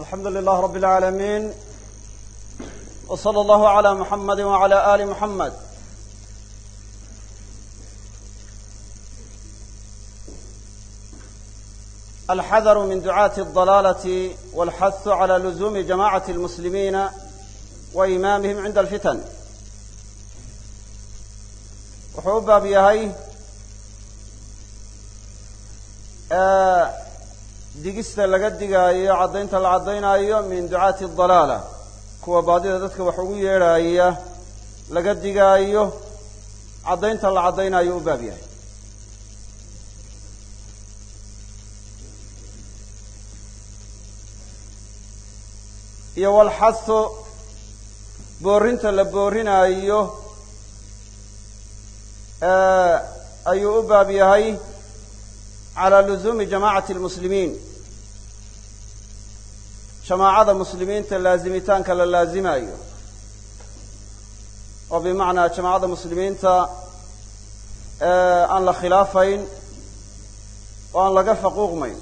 alxamdu lilah rab اlعaalamiin w slى اllahu عlى muxamadi wعalى ali muxamed alxadaru min ducaati الضalaalati wاlxahu عlى luzumi jamacaة اlmuslimiina wa imaamihim cinda alfitan wuxuu u baab yahay digista laga digaayo caddaynta la caddaynaayo min ducaati adalaala kuwa baadida dadka wax ugu yeedhaaya laga digaayo caddaynta la caddaynayo u baab yahay. Iyo walxahu boorinta la boorinaayo ayuu u baab yahay calى luzuumi jamacati اlmuslimiin jamaacada muslimiinta laazimitaanka la laazimayo oo bimacnaa jamaacada muslimiinta aan la khilaafayn oo aan laga faquuqmayn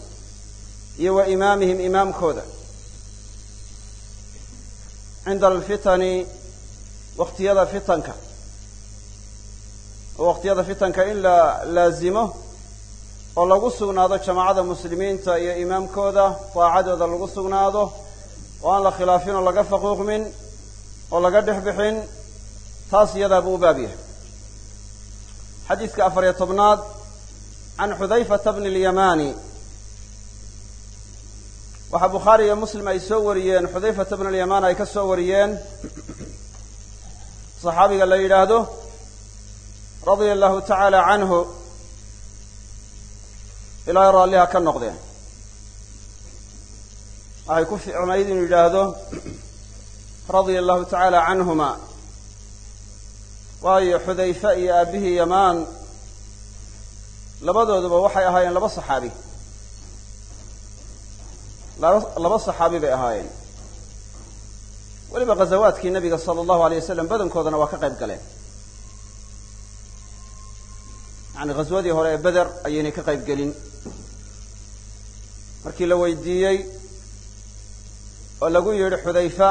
iyo wa imaamihim imaamkooda cinda alfitani waqtiyada fitanka oo waqtiyada fitanka in la laazimo oo lagu sugnaado jamaacada muslimiinta iyo imaamkooda daacadooda lagu sugnaado oo aan la khilaafin oo laga faquuqmin oo laga dhex bixin taas iyadaa buu u baab yahay. Xadiidka afar iyo tobnaad can xudayfata bni اlyamani waxaa bukhaari iyo muslim ay soo wariyeen xudayfata bni alyamaan ay ka soo wariyeen saxaabiga la yidhaahdo radia allahu tacaala canhu ilaahay raalliha ka noqdeen waxay ku ficnayd inuu yidhaahdo radia allahu tacaala canhuma waayo xudayfe iyo aabihii yamaan labadooduba waxay ahaayeen laba saxaabi. Laba saxaabi bay ahaayeen. Weliba ghazawaadkii nabiga sala allahu alay wasalam badankoodana waa ka qayb galeen. Yani ghaswadii hore ee beder ayaynay ka qayb gelin markii la weydiiyey oo lagu yidhi xudayfa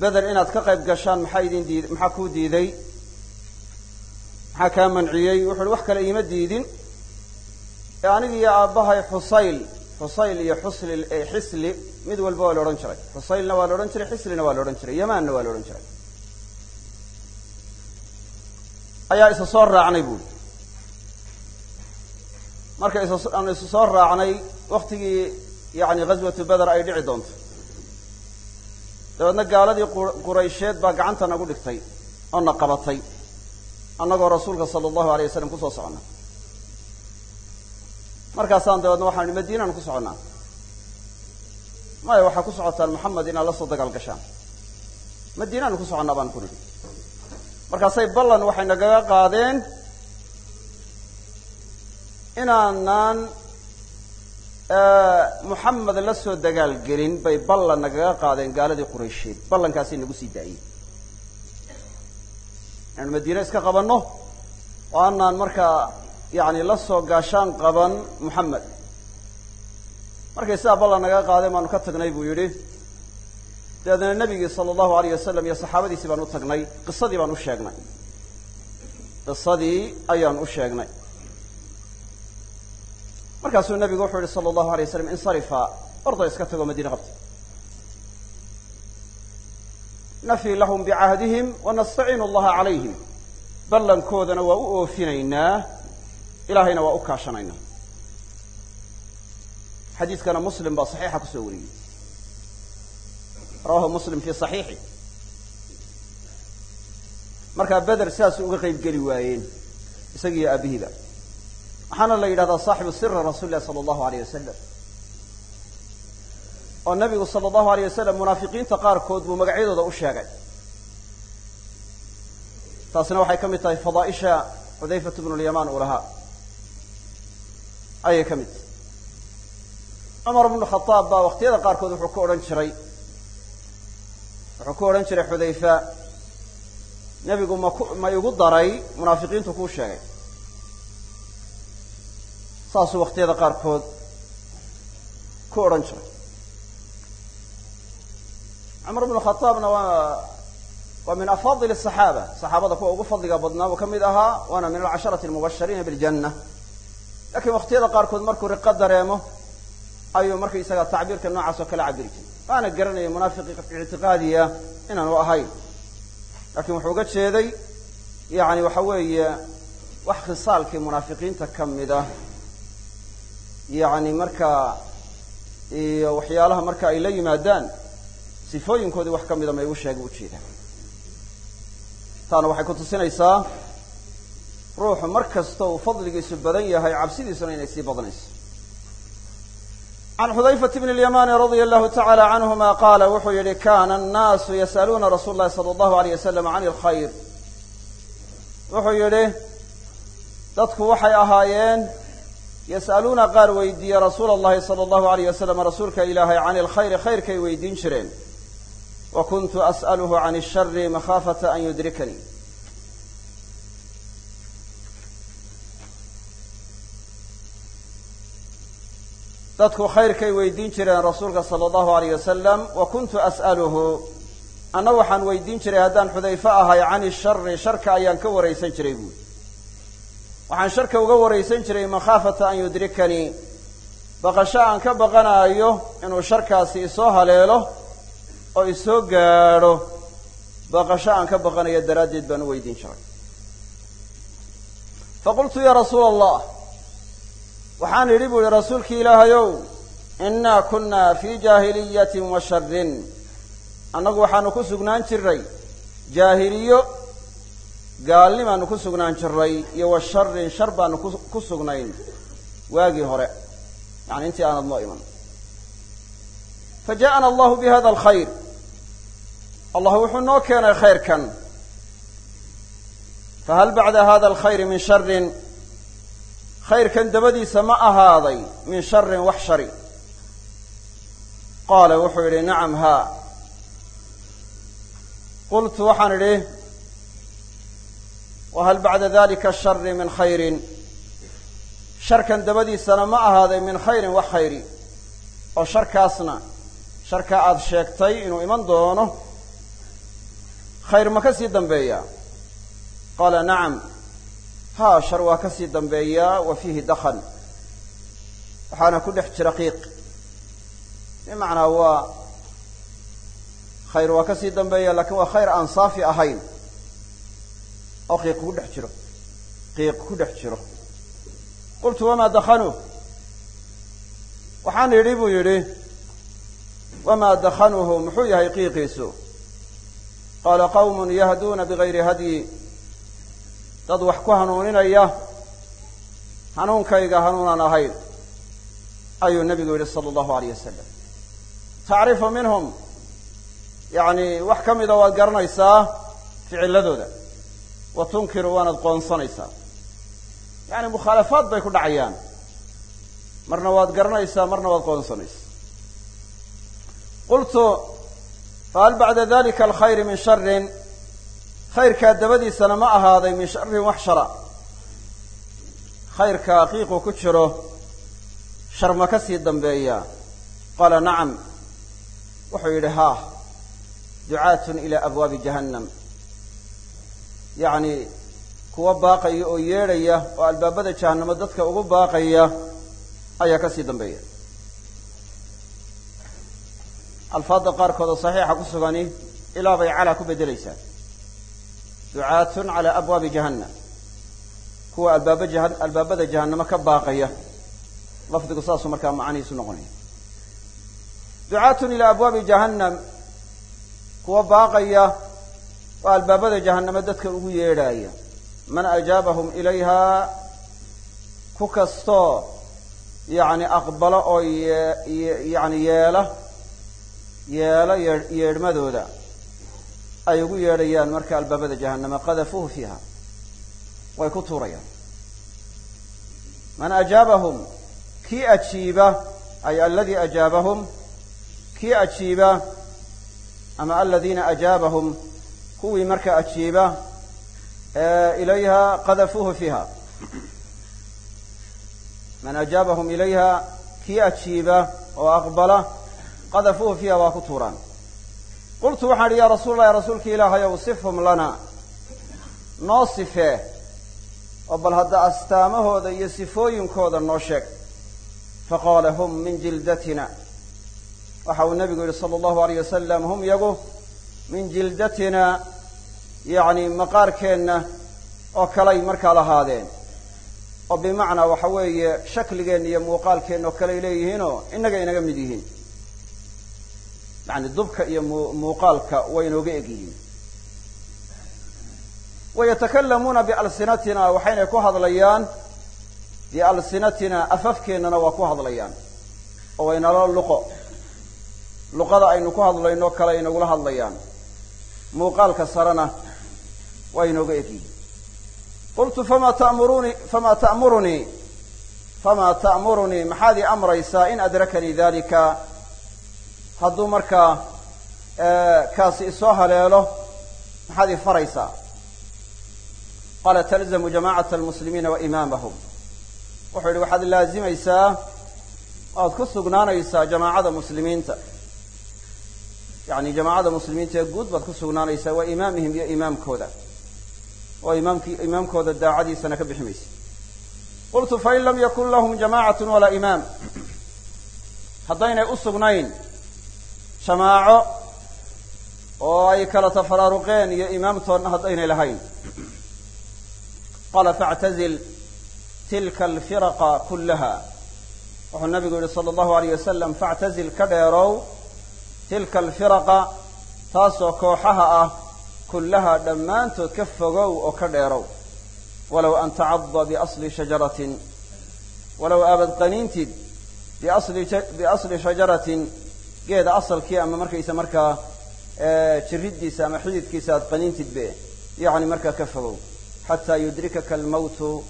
beder inaad ka qayb gashaan maxaa idin diid maxaa kuu diiday? Maxaa kaa manciyey? Wuxu uhi wax kale iima diidin. Ee anigi iyo aabbahay xusayl xusayl iyo xusli xisli mid walba waa la odhan jiray. Xusaylna waa la odhan jiray xislina waa la odhan jiray yamaanna waa la odhan jiray. Ayaa isa soo raacnay buuri marka aan isu soo raacnay waktigii yani ghaswatu beder ay dhici doonto. Dabeedna gaaladii quraysheed baa gacanta nagu dhigtay oo na qabatay annagoo rasuulka sala allahu alay wasalam ku soo socona markaasaan dabeedna waxaan ihi madiinaan ku soconnaa. Maya waxaa ku socotaan maxamed inaad la soo dagaal gashaan. Madiinaanu ku soconnaa baan ku nidhi. Markaasay ballan waxay nagaga qaadeen inaanaan muxamed la soo dagaalgelin bay ballan nagaga qaadeen gaaladii quraysheed. Ballankaasay nagu sii daayeen inaanu madiine iska qabanno oo aanaan markaa yani la soo gaashaan qaban muxamed markay sidaa ballan nagaga qaadeen baanu ka tagnay buu yidhi. Dabeedna nebigii sala allahu alayh wasalam iyo saxaabadiisii baan u tagnay. Qisadii baan u sheegnay. Qisadii ayaan u sheegnay markaasuu nabigu wuxuu yihi sala allahu alay waslam insarifa orda iska tago madiine qabta nafii lahum bicahdihim wanastaciinu allaha calayhim. Ballankoodana waa u oofinaynaa ilaahayna waa u kaashanaynaa. Xadiidkana muslim baa saxiixa ku soo wariyey. Rawahu muslim fi saxiixi. Markaa beder sidaas uga qayb geli waayeen isagiiyo aabihiiba waxaana la yidhahdaa saaxibu siri rasuuli lahi sala allahu alayh wasalam oo nabigu sala allahu alayh wasalam munaafiqiinta qaarkood buu magacyadooda u sheegay. Taasina waxay ka mid tahay fadaaisha xudayfatu bnu lyamaan uu lahaa. Ayay ka mid. Tahay cumar bnu khadaab baa waqtiyada qaarkood wuxuu ku odhan jiray. Wuxuu ku odhan jiray xudayfa nebigu maku ma igu daray? Munaafiqiintu kuu sheegay saasuu waqtiyada qaarkood ku odhan jiray. Cumar bnu khaaabna waa waa min afaadil asaxaaba saxaabada kuwa ugu fadliga badnaa buu ka mid ahaa waana min alcasharati almubashiriina biljanna. Lakiin waqtiyada qaarkood markuu riqo dareemo ayuu markaysaga tacbiirka noocaas oo kale cabiri jiray. Waana garanaya munaafiqi ictiqaadiya inaanu ahayn. Lakin wuxuu uga jeeday yani waxa weeye wax khisaalkii munaafiqiinta ka mida yani markaa iyo waxyaalaha marka ay la yimaadaan sifooyinkoodii wax ka mida ma igu sheega ujeedaan taana waxay ku tusinaysaa ruuxu mar kasta uu fadligiisu badan yahay cabsidiisuna inay sii badanayso. Can xudayfata bn اlyamani radia allahu tacala canhuma qaala wuxuu yihi kana annaasu yas'aluuna rasuula llahi sala allahu alayh wasalam can اlkhayr wuxuu yidhi dadku waxay ahaayeen yas'aluuna qaar weydiiye rasuula allahi sala allahu alayh wasalam rasuulka ilaahay can ilkhayri khayrkay weydiin jireen. Wa kuntu as'aluhu can ishari makhaafata an yudrikanii dadku khayrkay weydiin jireen rasuulka sala allahu alayh wasalam wa kuntu as'aluhu anna waxaan weydiin jiray haddaan xudayfe ahay can ishari sharka ayaan ka waraysan jiray buuri waxaan sharka uga waraysan jiray makhaafata an yudrikanii baqasho aan ka baqanaayo inuu sharkaasi isoo haleelo oo isoo gaadho baqasho aan ka baqanayo daraaddeed baan u weydiin jiray. Faqultu ya rasuula allah waxaan idhi bu ihi rasuulki ilaahayow innaa kunna fii jaahiliyatin wa sharin annagu waxaanu ku sugnaan jiray jaahiliyo gaalnimaanu ku sugnaan jiray iyo wa sharin shar baanu ku sugnayn waagii hore. Yani intii aanad noo iman. Fa ja'ana allahu bi alkhayr. Allah wuxuu noo keenay khayrkan. Fahal bacda hada alkhayri min sharin khayrkan dabadiisa ma ahaaday min sharin wax shari. Qaala wuxuu yidhi nacam haa. Qultu waxaan idhi wahal bacda dalika ashari min khayrin sharkan dabadiisana ma ahaaday min khayrin wax khayri oo sharkaasna sharka aada sheegtay inuu iman doono khayr ma ka sii dambeeyaa qaala nacam haa shar waa ka sii dambeeyaa wa fiihi dakhan waxaana ku dhex jira qiiq bimacnaa waa khayr waa ka dambeeya laakiin waa khayr aan saafi ahayn oo qiiq ku dhex jiro. Qiiq ku dhex jiro. Qultu wamaa dakhanuh waxaan yidhi buu yidhi wamaa dakhanuhu muxuu yahay qiiqiisu? Qaala qawmun yahduuna bigayri hadyi. Dad wax ku hanuuninaya hanuunkayga hanuunan ahayn ayuu nebigu yidhi sala allahu alayh wasalam tacrifu minhum. Yacni wax ka mida waad garanaysaa ficiladooda wa tunkiru waanaad qoonsanaysaa yacni mukhaalafaad bay ku dhacayaan. Marna waad garanaysaa marna waad qoonsanaysaa. Qultu fahal bacda dalika alkhayri min sharin khayrkaa dabadiisana ma ahaaday min sharin wax shara. Khayrkaa qiiqu ku jiro shar ma ka sii dambeeyaa qaala nacam. Wuxuu yidhi haa ducaatun ilaa abwaabi jahannam yacni kuwa baaqaya oo yeedhaya oo albaabada jahannamo dadka ugu baaqaya ayaa ka sii dambeeya. Alfaadda qaarkood oo saxiixa ku sugani ilaa bay calaa ku beddelaysaa. Ducaatun calaa abwaabi jahannam. Kuwa albaaba jaha albaabada jahannamo ka baaqaya lafdigu saasuu markaa macanihiisu noqonaya. Ducaatun ilaa abwaabi jahannam kuwa baaqaya oo albaabada jahannamo dadka ugu yeedhaaya. Man ajaabahum ilayha ku kastoo yacni aqbalo oo ye yani yeela yeelo yee yeedhmadooda ay ugu yeedhayaan marka albaabada jahannama qadafuuhu fiiha. Way ku tuurayaan. Man ajaabahum kii ajiiba ay aladii ajaabahum kii ajiiba ama aladiina ajaabahum kuwii markaa ajiiba ilayha qadafuuhu fiiha man ajaabahum ilayha kii ajiiba oo aqbala qadafuuhu fiiha waa ku tuuraan. Qultu waxaan idhi yaa rasuul allah rasuulka ilaahayow sifhum lana. Noo sifee oo bal hadda astaamahooda iyo sifooyinkooda noo sheeg. Faqaala hum min jildatina. Waxa uu nabigu yihi sala allahu alayh wasalam hum yagu min jildatina yacni maqaarkeenna oo kalay markaa lahaadeen oo bimacnaa waxa weeye shakligeenna iyo muuqaalkeenna oo kaley leeyihiinoo innaga inaga mid yihiin. yacni dubka iyo mu muuqaalka way inooga eg yihiin. wayatakalamuuna bialsinatina waxaynay ku hadlayaan bialsinatina afafkeennana waa ku hadlayaan. oo waynala luqo. luqada aynu ku hadlayno kale inagula hadlayaan muuqaalka sarena waa inooga egyihin qultu famaa ta'muruni famaa ta'murunii famaa ta'murunii maxaad ii amraysaa in adrakanii dalika hadduu markaa kaasi isoo haleelo maxaad ii faraysaa? Qaala talzamu jamacata almuslimiina wa imaamahum. Wuxuu yihi waxaad laazimaysaa waad ku sugnaanaysaa jamaacada muslimiinta yani jamaacada muslimiinta ee guud baad ku sugnaanaysaa wa imaamihim iyo imaamkooda. Oo imaamki imaamkooda daacadiisana ka bixi maysa qultu fain lam yakun lahum jamacatu walaa imaam. Haddaynay u sugnayn jamaaco oo ay kala tafaraaruqeen iyo imaamtoodna haddaynay lahayn. Qaala factazil tilka alfiraqa kullaha. Wuxuu nabigu yihi sala allahu alayh wasalam factazil ka dheerow tilka alfiraqa taasoo kooxaha ah kullaha dhammaantood ka fogow oo ka dheerow. Walow an tacada biasli shajaratin. Walow aabad qaniintid biasli shajaratin. Geeda asalkii ama markaysa markaa jiriddiisa ama xididkiisa aad qaniintid be yacni markaa ka fogow. Xataa yudrikaka almawtu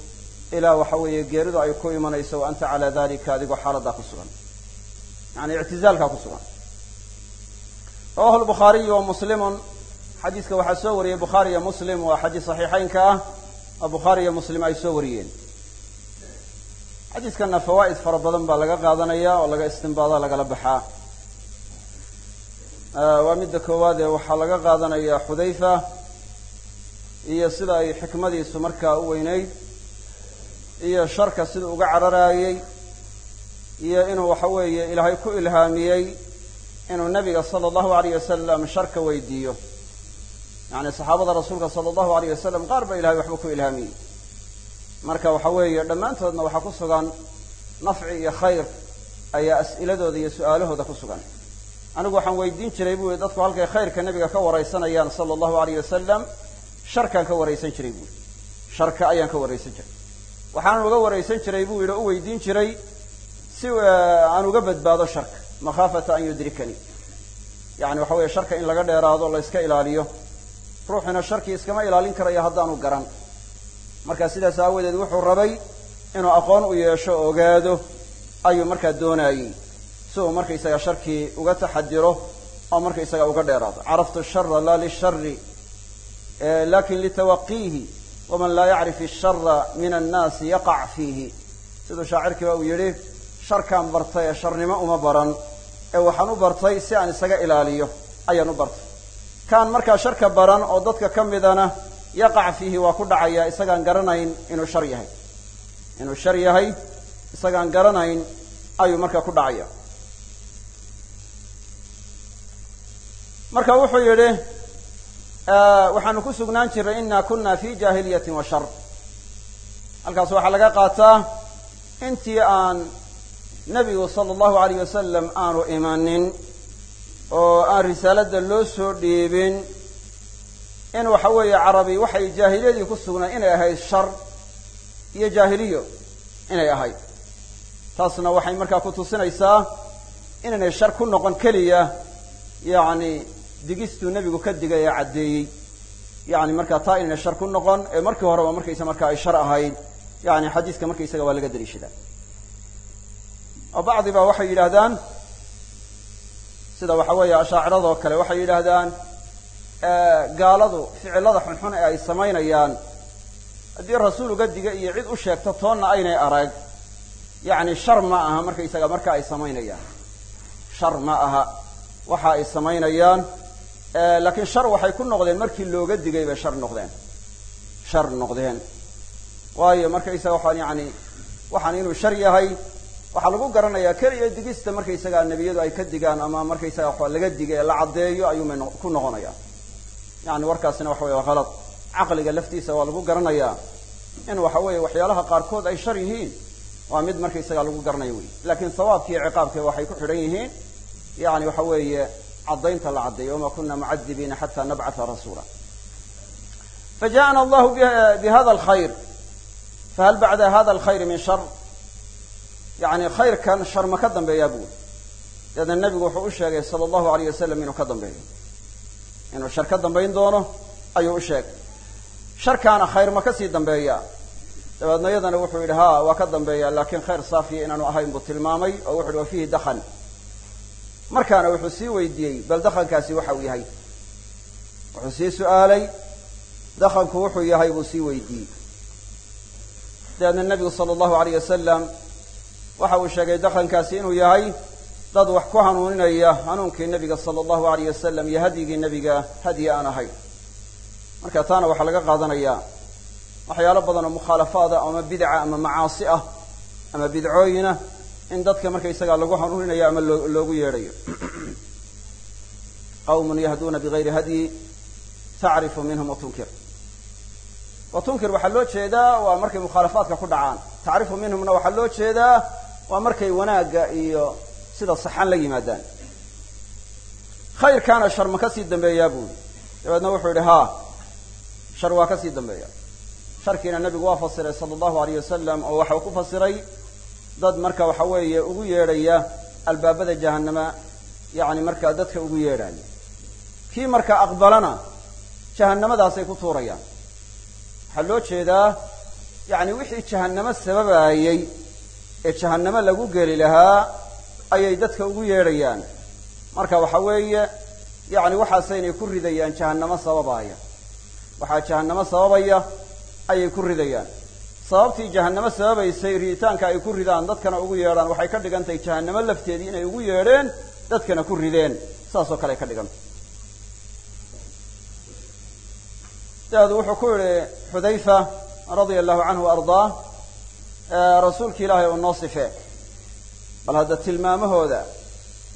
ilaa waxa weeye geeridu ay ku imanayso wa anta calaa dalika adigoo xaaladdaa ku sugan. Yani ictizaalkaa ku sugan rawahu lbukhaariyu wa muslimun. Xadiiska waxaa soo wariyey bukhaari iyo muslim waa xadiis saxiixeynka ah oo bukhaari iyo muslim ay soo wariyeen. Xadiiskana fawaa'id fara badan baa laga qaadanaya oo laga istinbaada lagala baxaa. Waa midda koowaad ee waxaa laga qaadanaya xudayfa iyo sida ay xikmadiisu markaa u weynayd iyo sharka siduu uga cararaayey iyo inuu waxa weeye ilaahay ku ilhaamiyey inuu nabiga sala allahu alayh wasalam sharka weydiiyo. Yani saxaabada rasuulka sala allahu alayh wasalam qaar ba ilahay waxba ku ilhaamiyey marka waxa weeye dhammaantoodna waxaa ku sugan nafci iyo khayr ayaa as'iladooda iyo su'aalahooda ku sugan. Anigu waxaan weydiin jiray buu dadku halkay khayrka nabiga ka waraysanayaan sala allahu alayh wasalam sharkaan ka waraysan jiray buu yihi sharka ayaan ka waraysan jiray. Waxaanan uga waraysan jiray buu yidhi u weydiin jiray si aan uga badbaado sharka makhaafata an yudrikanii yani waxa weeye sharka in laga dheeraado la yska ilaaliyo ruuxuna sharkii iskama ilaalin karayo haddaanu garan. Marka sidaas aawadeed wuxuu rabay inuu aqoon u yeesho ogaado ayuu markaa doonaayey si uu markaysaga sharkii uga taxadiro oo markaysaga uga dheeraado. Caraftu shara laa lishari laakiin litawaqiihi waman laa yacrif ishara min annaasi yaqac fiihi. Siduu shaacirkiiba uu yidhi sharkaan bartay ee sharnimo uma baran ee waxaan u bartay si aan isaga ilaaliyo ayaan u bartay. Kaan markaa sharka baran oo dadka ka midana yaqac fiihi waa ku dhacaya isagaan garanayn inuu shar yahay. Inuu shar yahay isagaan garanayn ayuu markaa ku dhacaya. Marka wuxuu yidhi waxaanu ku sugnaan jiray ina kuna fi jaahiliyatin wa shar. Halkaas waxaa laga qaataa intii aan nebigu sala allahu alayh wasalam aanu imanin oo aan risaalada loo soo dhiibin in waxa weeye carabi waxay jaahiliyadii ku sugnay inay ahayd shar iyo jaahiliyo inay ahayd. Taasna waxay markaa ku tusinaysaa inaynay shar ku noqon keliya yacni digistuu nebigu ka digay ee caddeeyey. Yani markaa taa inaynay shar ku noqon ee markii horeba markaysa markaa ay shar ahayd yani xadiiska markaysaga waa laga daliishadaa oo bacdi ba waxay yidhaahdaan sida waxa weeye ashaaciradoo kale waxay yidhaahdaan gaaladu ficilada xunxun ee ay samaynayaan haddii rasuul uga diga iyo cid u sheegto toonna aynay arag yacni shar ma aha markaysaga marka ay samaynayaan. Shar ma aha waxa ay samaynayaan laakiin shar waxay ku noqdeen markii looga digay bay shar noqdeen. Shar noqdeen. Waayo markaysaga waxaan yani waxaan inuu shar yahay waxaa lagu garanayaa keliya digista markaysagaa nebiyadu ay ka digaan ama markaysaga wa laga diga la caddeeyo ayuumay ku noqonaya. Yani warkaasina waxa wey halad caqliga laftiisa waa lagu garanayaa in waxa weeye waxyaalaha qaarkood ay shar yihiin. Waa mid markaysaga lagu garanayo wey laakiin sawaabkiiyo ciqaabka waxay ku xidhan yihiin yani waxa weeye caddaynta la caddeeyo wama kuna mucadibiina xata nabcata rasuula. Fajaءana allahu bihada alkhayr. Fahal bacda hada alkhayr min shar yani khayrkan shar ma ka dambeeyaa bui dabeedna nebigu wuxuu u sheegay sala allahu alayh wasalam inuu ka dambeeyo. Inuu shar ka dambayn doono ayuu u sheegay. Sharkaana khayr ma ka sii dambeeya. Dabeedna iyadana wuxuu yidhi ha waa ka dambeeya laakiin khayr saafiya inaanu ahayn buu tilmaamay oo wuxu uhi wa fiihi dakhan markaana wuxuu sii weydiiyey bal dakhankaasi waxa uu yahay. Wuxuu sii su'aalay dakhanku wuxuu yahay buu sii weydiiyey. Dabeedna nebigu sala allahu alayh wasalam waxa uu sheegay dakhankaasi inuu yahay dad wax ku hanuuninaya hanuunkii nebiga sala allahu alayh wasalam iyo hadyigii nebiga hadyi aan ahayn marka taana waxaa laga qaadanayaa waxyaalo badan oo mukhaalafaada ama bidca ama macaasi ah ama bidcooyina in dadka markaysagaa lagu hanuuninayo ama loo loogu yeedhayo. Qawmun yahduuna bigayri hadyi tacrifu minhum watunkir watunkir waxaa loo jeedaa waa markay mukhaalafaadka ku dhacaan. Tacrifu minhumna waxaa loo jeedaa waa markay wanaagga iyo sida saxan la yimaadaan. Khayrkaana shar ma ka sii dambeeyaa buuri dabeedna wuxuu yidhi ha shar waa ka sii dambeeya sharkiina nebigu waa fasiray sala allahu alayh wasalam oo waxau ku fasiray dad marka waxa weeye ugu yeedhaya albaabada jahannama yacni markaa dadka ugu yeedhaya kii marka aqbalana jahanamadaasay ku tuurayaan. Waxaa loo jeedaa yacni wixii jahannamo sababaayey ee jahannamo lagu geli lahaa ayay dadka ugu yeedhayaan. Marka waxa weeye yacni waxaasaynay ku ridayaan jahannamo sababaaya. Waxaa jahannamo sababaya ayay ku ridayaan. Sababtii jahannamo sababaysay riditaanka ay ku ridaan dadkana ugu yeedhaan waxay ka dhigan tahay jahannamo lafteedii inay ugu yeedheen dadkana ku rideen. Saasoo kale ka dhigantay dabeed wuxuu ku yihi xudayfa radia allahu canhu ardaah rasuulki ilaahay oo noo sifee. Bal hadda tilmaamahooda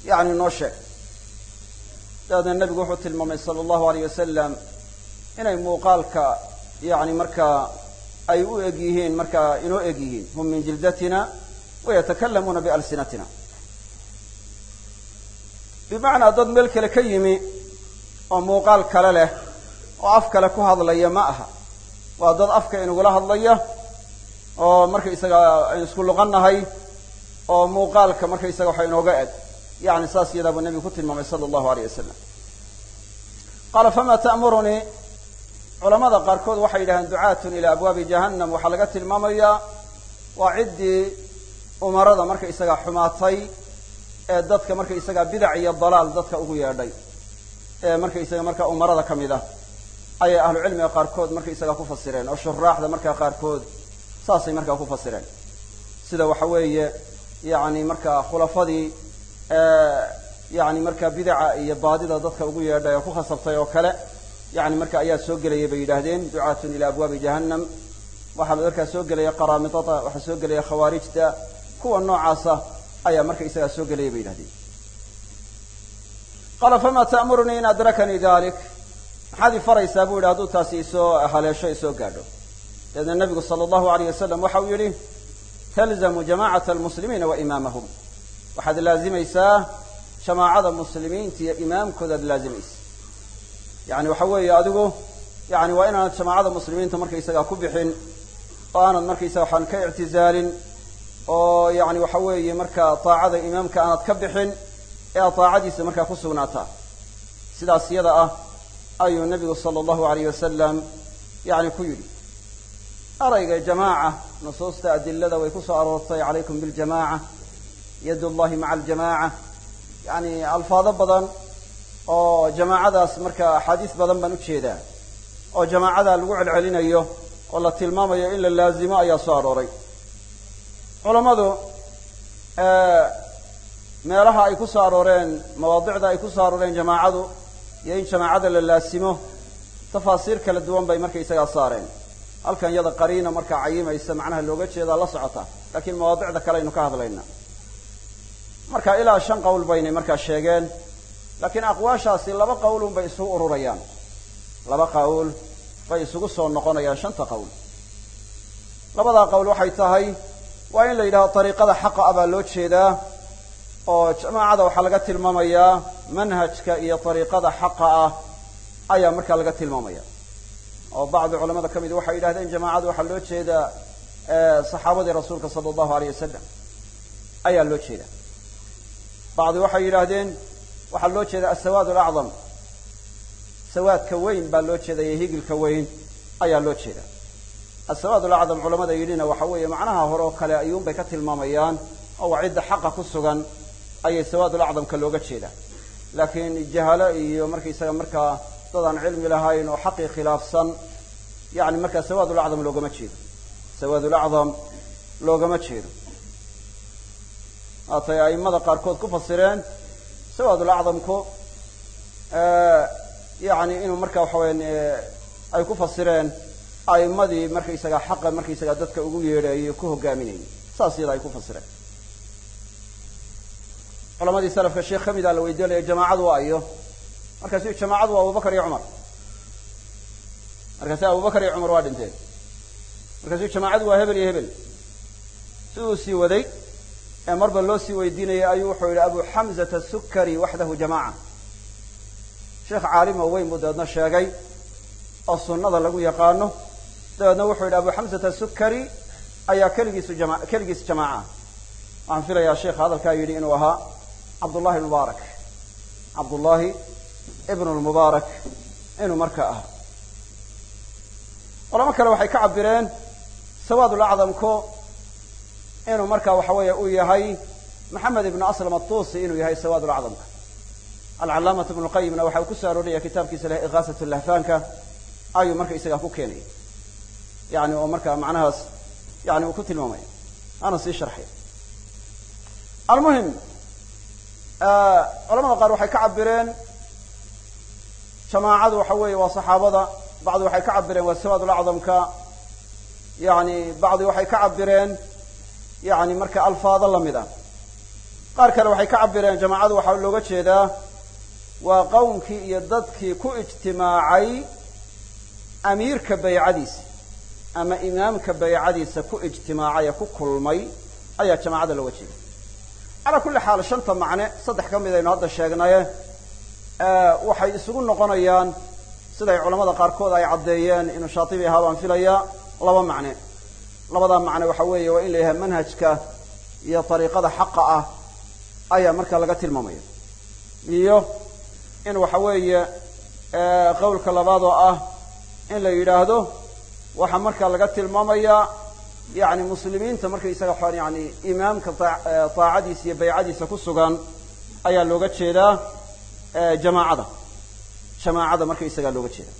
yacni noo sheeg. Dabeedna nebigu wuxuu tilmaamay sala allahu alayh wasalam inay muuqaalka yacni markaa ay u eg yihiin markaa inoo eg yihiin. Hum min jildatina wayatakalamuuna bialsinatina bimacnaa dad meel kale ka yimi oo muuqaal kale leh oo af kale ku hadlaya ma aha. Waa dad afka inagula hadlaya oo markaysaga aynu isku luqannahay oo muuqaalka markaysaga waxa inooga eg. Yani saas iyadaa buu nebigu ku tilmaamay sala allahu alayh wasalam qaala fama ta'murunii culamada qaarkood waxay yidhahdeen ducaatun ilaa abwaabi jahannam. Waxaa laga tilmaamayaa waa ciddii umarada markaysaga xumaatay ee dadka markaysaga bidac iyo dalaal dadka ugu yeedhay ee markaysaga marka umarada ka mid ah. Ayay ahlu cilmiga qaarkood markaysaga ku fasireen oo shuraaxda markaa qaarkood saasay markaa ku fasireen. Sida waxa weeye yani markaa khulafadii yani markaa bidaca iyo baadida dadka ugu yeedhay oo ku khasabtay oo kale yani marka ayaa soo gelaya bay yidhaahdeen ducaatun ilaa abwaabi jahannam. Waxaa markaa soo gelaya qaraamidada waxaa soo gelaya khawaarijta kuwa noocaasa ayaa marka isagaa soo gelaya bay yidhahdeen qaala fama ta'murunii in adrakanii dalik maxaad i faraysaa buu yidhi hadduu taasi isoo haleesho isoo gaadho dabeedna nebigu sala allahu alayh wasalam waxa uu yidhi talzamu jamacata almuslimiina wa imaamahum waxaad laazimaysaa jamaacada muslimiinta iyo imaamkoodaad laazimaysa yani waxa weeye adigu yani waa inaanad jamaacada muslimiinta markaysagaa ku bixin oo aanad markaysaga waxaan ka ictizaalin oo yani waxa weeye markaa taacada imaamka aanad ka bixin ee aad taacadiisa markaa ku sugnaataa. Sidaas iyada ah ayuu nebigu sala allahu alayh wasalam yani ku yidhi erayga jamaaca nusuusta adilada way ku soo aroortay calaykum biljamaca yad llahi maca aljamaca yani alfaado badan oo jamaacadaas marka axaadiis badan baan u jeedaa oo jamaacada lagu celcelinayo oo la tilmaamayo in la laazimo ayaa soo arooray. Culammadu meelaha ay ku soo arooreen mawaadicda ay ku soo arooreen jamaacadu iyo in jamaacada la laasimo tafaasiir kala duwan bay markaysagaa saareen halkan yada qariina markaa cayimaysa macnaha looga jeedaa la socota. Laakiin mawaadicda kale aynu ka hadlayna. Marka ilaa shan qowl baynay markaa sheegeen laakiin aqwaashaasi laba qowlun bay isugu ururayaan. Laba qowl bay isugu soo noqonayaan shanta qowl. Labadaa qowl waxay tahay waa in la yidhahdo dariiqada xaqa ah baa loo jeedaa oo jamaacada waxaa laga tilmaamayaa manhajka iyo dariiqada xaqa ah ayaa markaa laga tilmaamaya oo bacdi culamada ka mid waxay yidhahdeen jamaacada waxaa loo jeedaa saxaabadii rasuulka sala allahu aleyh wasalam ayaa loo jeeda bacdi waxay yidhaahdeen waxaa loo jeeda asawaad alacdam sawaadka weyn baa loo jeeda iyo higilka weyn ayaa loo jeeda asawaad alacdam culamada yidhina waxa weeye macnaha hore oo kale ayuunbay ka tilmaamayaan oo cidda xaqa ku sugan ayay sawaad ulacdamka looga jeedaa. Laakiin jahalo iyo markaysaga markaa dad aan cilmi lahayn oo xaqii khilaafsan yani markaa sawaad ulacdam loogama jeedo. Sawaad ulacdam loogama jeedo. Haatay aimada qaarkood ku fasireen sawaad ulacdamku yani inuu marka waxa weya ay ku fasireen aimadii markaysaga xaqa markaysaga dadka ugu yeedhayo ku hogaaminayay saas iyada ay ku fasireen. Culamadii salafka sheekh ka mida la weydiinaya jamaacadu waa iyo markaasu jamaacadu waa abubakar iyo cumar. Markaasi abubakar iyo cumar waa dhinteen. Markaasuu jamaacadu waa hebel iyo hebel. Siduu sii waday ee marba loo sii weydiinayay ayuu wuxuu yidhi abu xamzata sukari waxdahu jamaaca. Sheekh caalim oo weyn buu dabeedna sheegay oo sunnada lagu yaqaano dabeedna wuxuu yidhi abu xamzata sukari ayaa keligiisu jama keligiis jamaaca. Waxaan filayaa sheekha hadalkaa yidhi inuu ahaa cabdullahi mubaarak cabdullahi ibn lmubaarak inuu marka ahaa culamo kale waxay ka cabireen sawaad ulacdamku inuu marka waxa weeye uu yahay maxamed ibnu aslam atusi inuu yahay sawaad ulacdamka alcalaamat ibnu lqayimna waxa uu ku soo kitaabkiisa leh igaasat lahfaanka ayuu marka isagaa ku keenaya yani oo marka macnahaas yani uu ku tilmaamaya ana sii sharxay. Almuhim culamada qaar waxay ka cabireen jamaacadu waxa weeye waa saxaabada bacdi waxay ka cabireen waa sawaad ulacdamka yani bacdi waxay ka cabireen yani marka alfaado la mid ah qaar kale waxay ka cabireen jamaacadu waxaa looga jeedaa waa qowmkii iyo dadkii ku ijtimaacay amiirka baycadiisa ama imaamka baycadiisa ku ijtimaacay ee ku kulmay ayaa jamaacada looga jeeda calaa kulli xaal shanta macne saddex ka mid aynu hadda sheegnaye waxay isugu noqonayaan siday culamada qaarkood ay caddeeyeen inuu shaatibi ahaa baan filayaa laba macne. Labadaa macne waxa weeye waa in la yahay manhajka iyo dariiqada xaqa ah ayaa markaa laga tilmaamaya. Iyo in waxa weeye qowlka labaad oo ah in la yidhaahdo waxaa markaa laga tilmaamayaa yani muslimiinta markaysaga waxaan yani imaamka taacadiisa iyo baycadiisa ku sugan ayaa looga jeedaa jamaacada. Jamaacada markaysagaa looga jeeda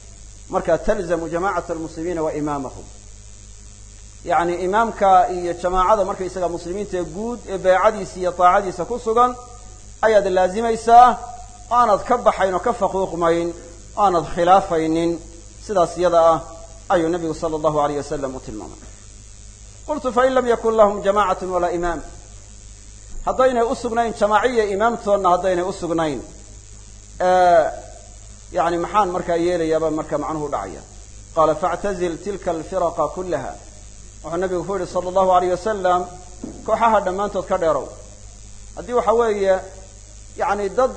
marka talzamu jamacata almuslimiina wa imaamahum. Yani imaamka iyo jamaacada markaysaga muslimiinta ee guud ee baycadiisa iyo taacadiisa ku sugan ayaad laazimaysaa o aanad ka baxayn oo ka faquuqmayn o aanad khilaafaynin. Sidaas iyada ah ayuu nabigu sala allahu alayh wasalam u tilmaamay. Qultu fain lam yakun lahum jamacatu walaa imaam. Haddaynay usugnayn jamaaciya imaamtoodna haddaynay usugnayn yani maxaan markaa yeelayaaba marka macnuhu dhacaya. Qaala faactazil tilka alfiraqa kullaha. Wuxuu nabigu ku yihi sala allahu alayh wasalam kooxaha dhammaantood ka dheerow. Haddii waxa weeye yani dad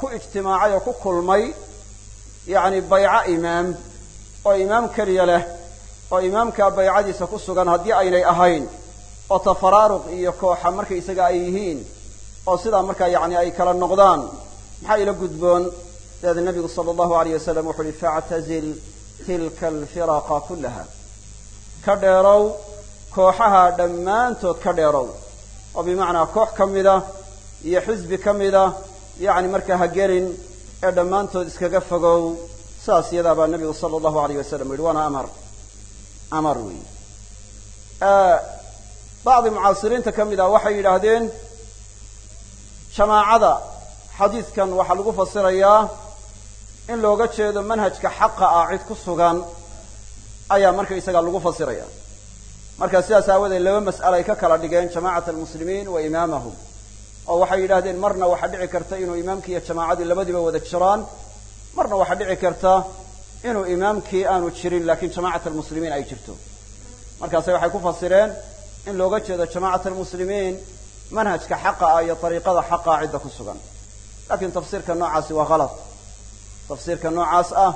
ku ijtimaacay oo ku kulmay yani bayco imaam oo imaam keliya leh oo imaamka baycadiisa ku sugan haddii aynay ahayn oo tafaraaruq iyo kooxa markaysaga ay yihiin oo sidaa markaa yani ay kala noqdaan maxaa ila gudboon? Dabeed nabigu sala allahu alayh wasalam wuxu uhi faactazil tilka alfiraqa kullaha. Ka dheerow kooxaha dhammaantood ka dheerow oo bimacnaa koox ka mida iyo xisbi ka mida yacni markaa ha gelin ee dhammaantood iskaga fogow saas iyadaa baa nabigu sala allahu alayh wasalam yihi waana amar. Amar weyi bacdi mucaasiriinta ka mid ah waxay yidhaahdeen jamaacada xadiidkan waxaa lagu fasirayaa in looga jeedo manhajka xaqa ah cid ku sugan ayaa markaysaga lagu fasiraya. Marka sidaas aawadeed laba mas'alo ay ka kala dhigeen jamacat almuslimiin wa imaamahum oo waxay yidhahdeen marna waxaa dhici karta inuu imaamkii iyo jamaacadii labadiba wada jiraan marna waxaa dhici karta inuu imaamkii aanu jirin laakiin jamacat almuslimiin ay jirto. Markaase waxay ku fasireen in looga jeedo jamacat almuslimiin manhajka xaqa ah iyo ariiqada xaqa ah cidda ku sugan laakiin tafsiirka noocaasi waa halad tafsiirka noocaas ah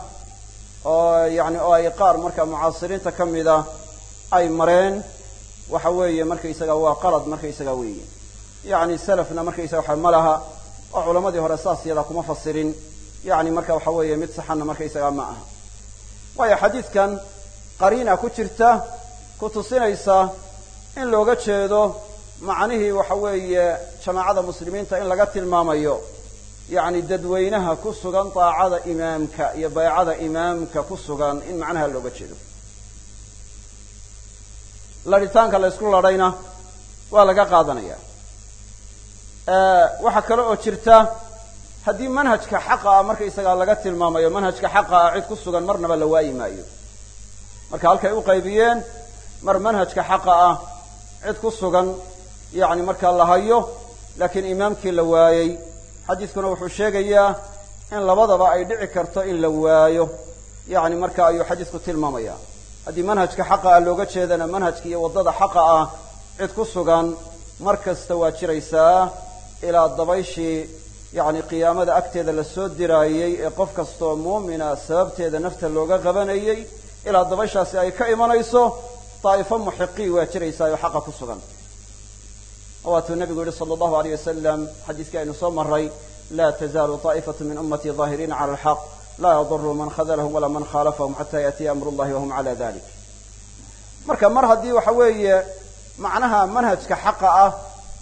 oo yani oo ay qaar marka mucaasiriinta ka mida ay mareen waxa weeye markaysaga waa qalad markaysaga weeye. Yani salafna markaysaga waxa ma laha oo culamadii hore saas yadaa kuma fasirin. Yani marka waxa weeye mid saxanna markaysaga ma aha. Waayo xadiidkan qariina ku jirta ku tusinaysa in looga jeedo macnihii waxa weeye jamaacada muslimiinta in laga tilmaamayo yacni dadweynaha ku sugan daacada imaamka iyo baycada imaamka ku sugan in macnaha looga jeedo. Ladhitaanka la ysku ladhayna waa laga qaadanaya. Waxaa kale oo jirta haddii manhajka xaqa ah markaysagaa laga tilmaamayo manhajka xaqa ah cid ku sugan marnaba la waayi maayo. Marka halkay u qaybiyeen mar manhajka xaqa ah cid ku sugan yacni markaa la hayo laakiin imaamkii la waayey xadiidkuna wuxuu sheegayaa in labadaba ay dhici karto in la waayo. Yacni marka ayuu xadiidku tilmaamaya haddii manhajka xaqa ah looga jeedana manhajka iyo waddada xaqa ah cid ku sugan mar kasta waa jiraysaa ilaa dabayshii yacni qiyaamada agteeda la soo diraayey ee qof kastoo muumina sababteeda nafta looga qabanayey ilaa dabayshaasi ay ka imanayso daa'ifo muxiqii waa jiraysaa oo xaqa ku sugan waatuu nabigu yihi sala allahu alayh wasalam xadiiskii aynu soo maray laa tazaalu taa'ifatu min ummatii daahiriina cala alxaq laa yaduru man khadalahum walaa man khaalafahum xata yaatiya amru llahi wahum cala dalik marka mar haddii waxa weeye macnaha manhajka xaqa ah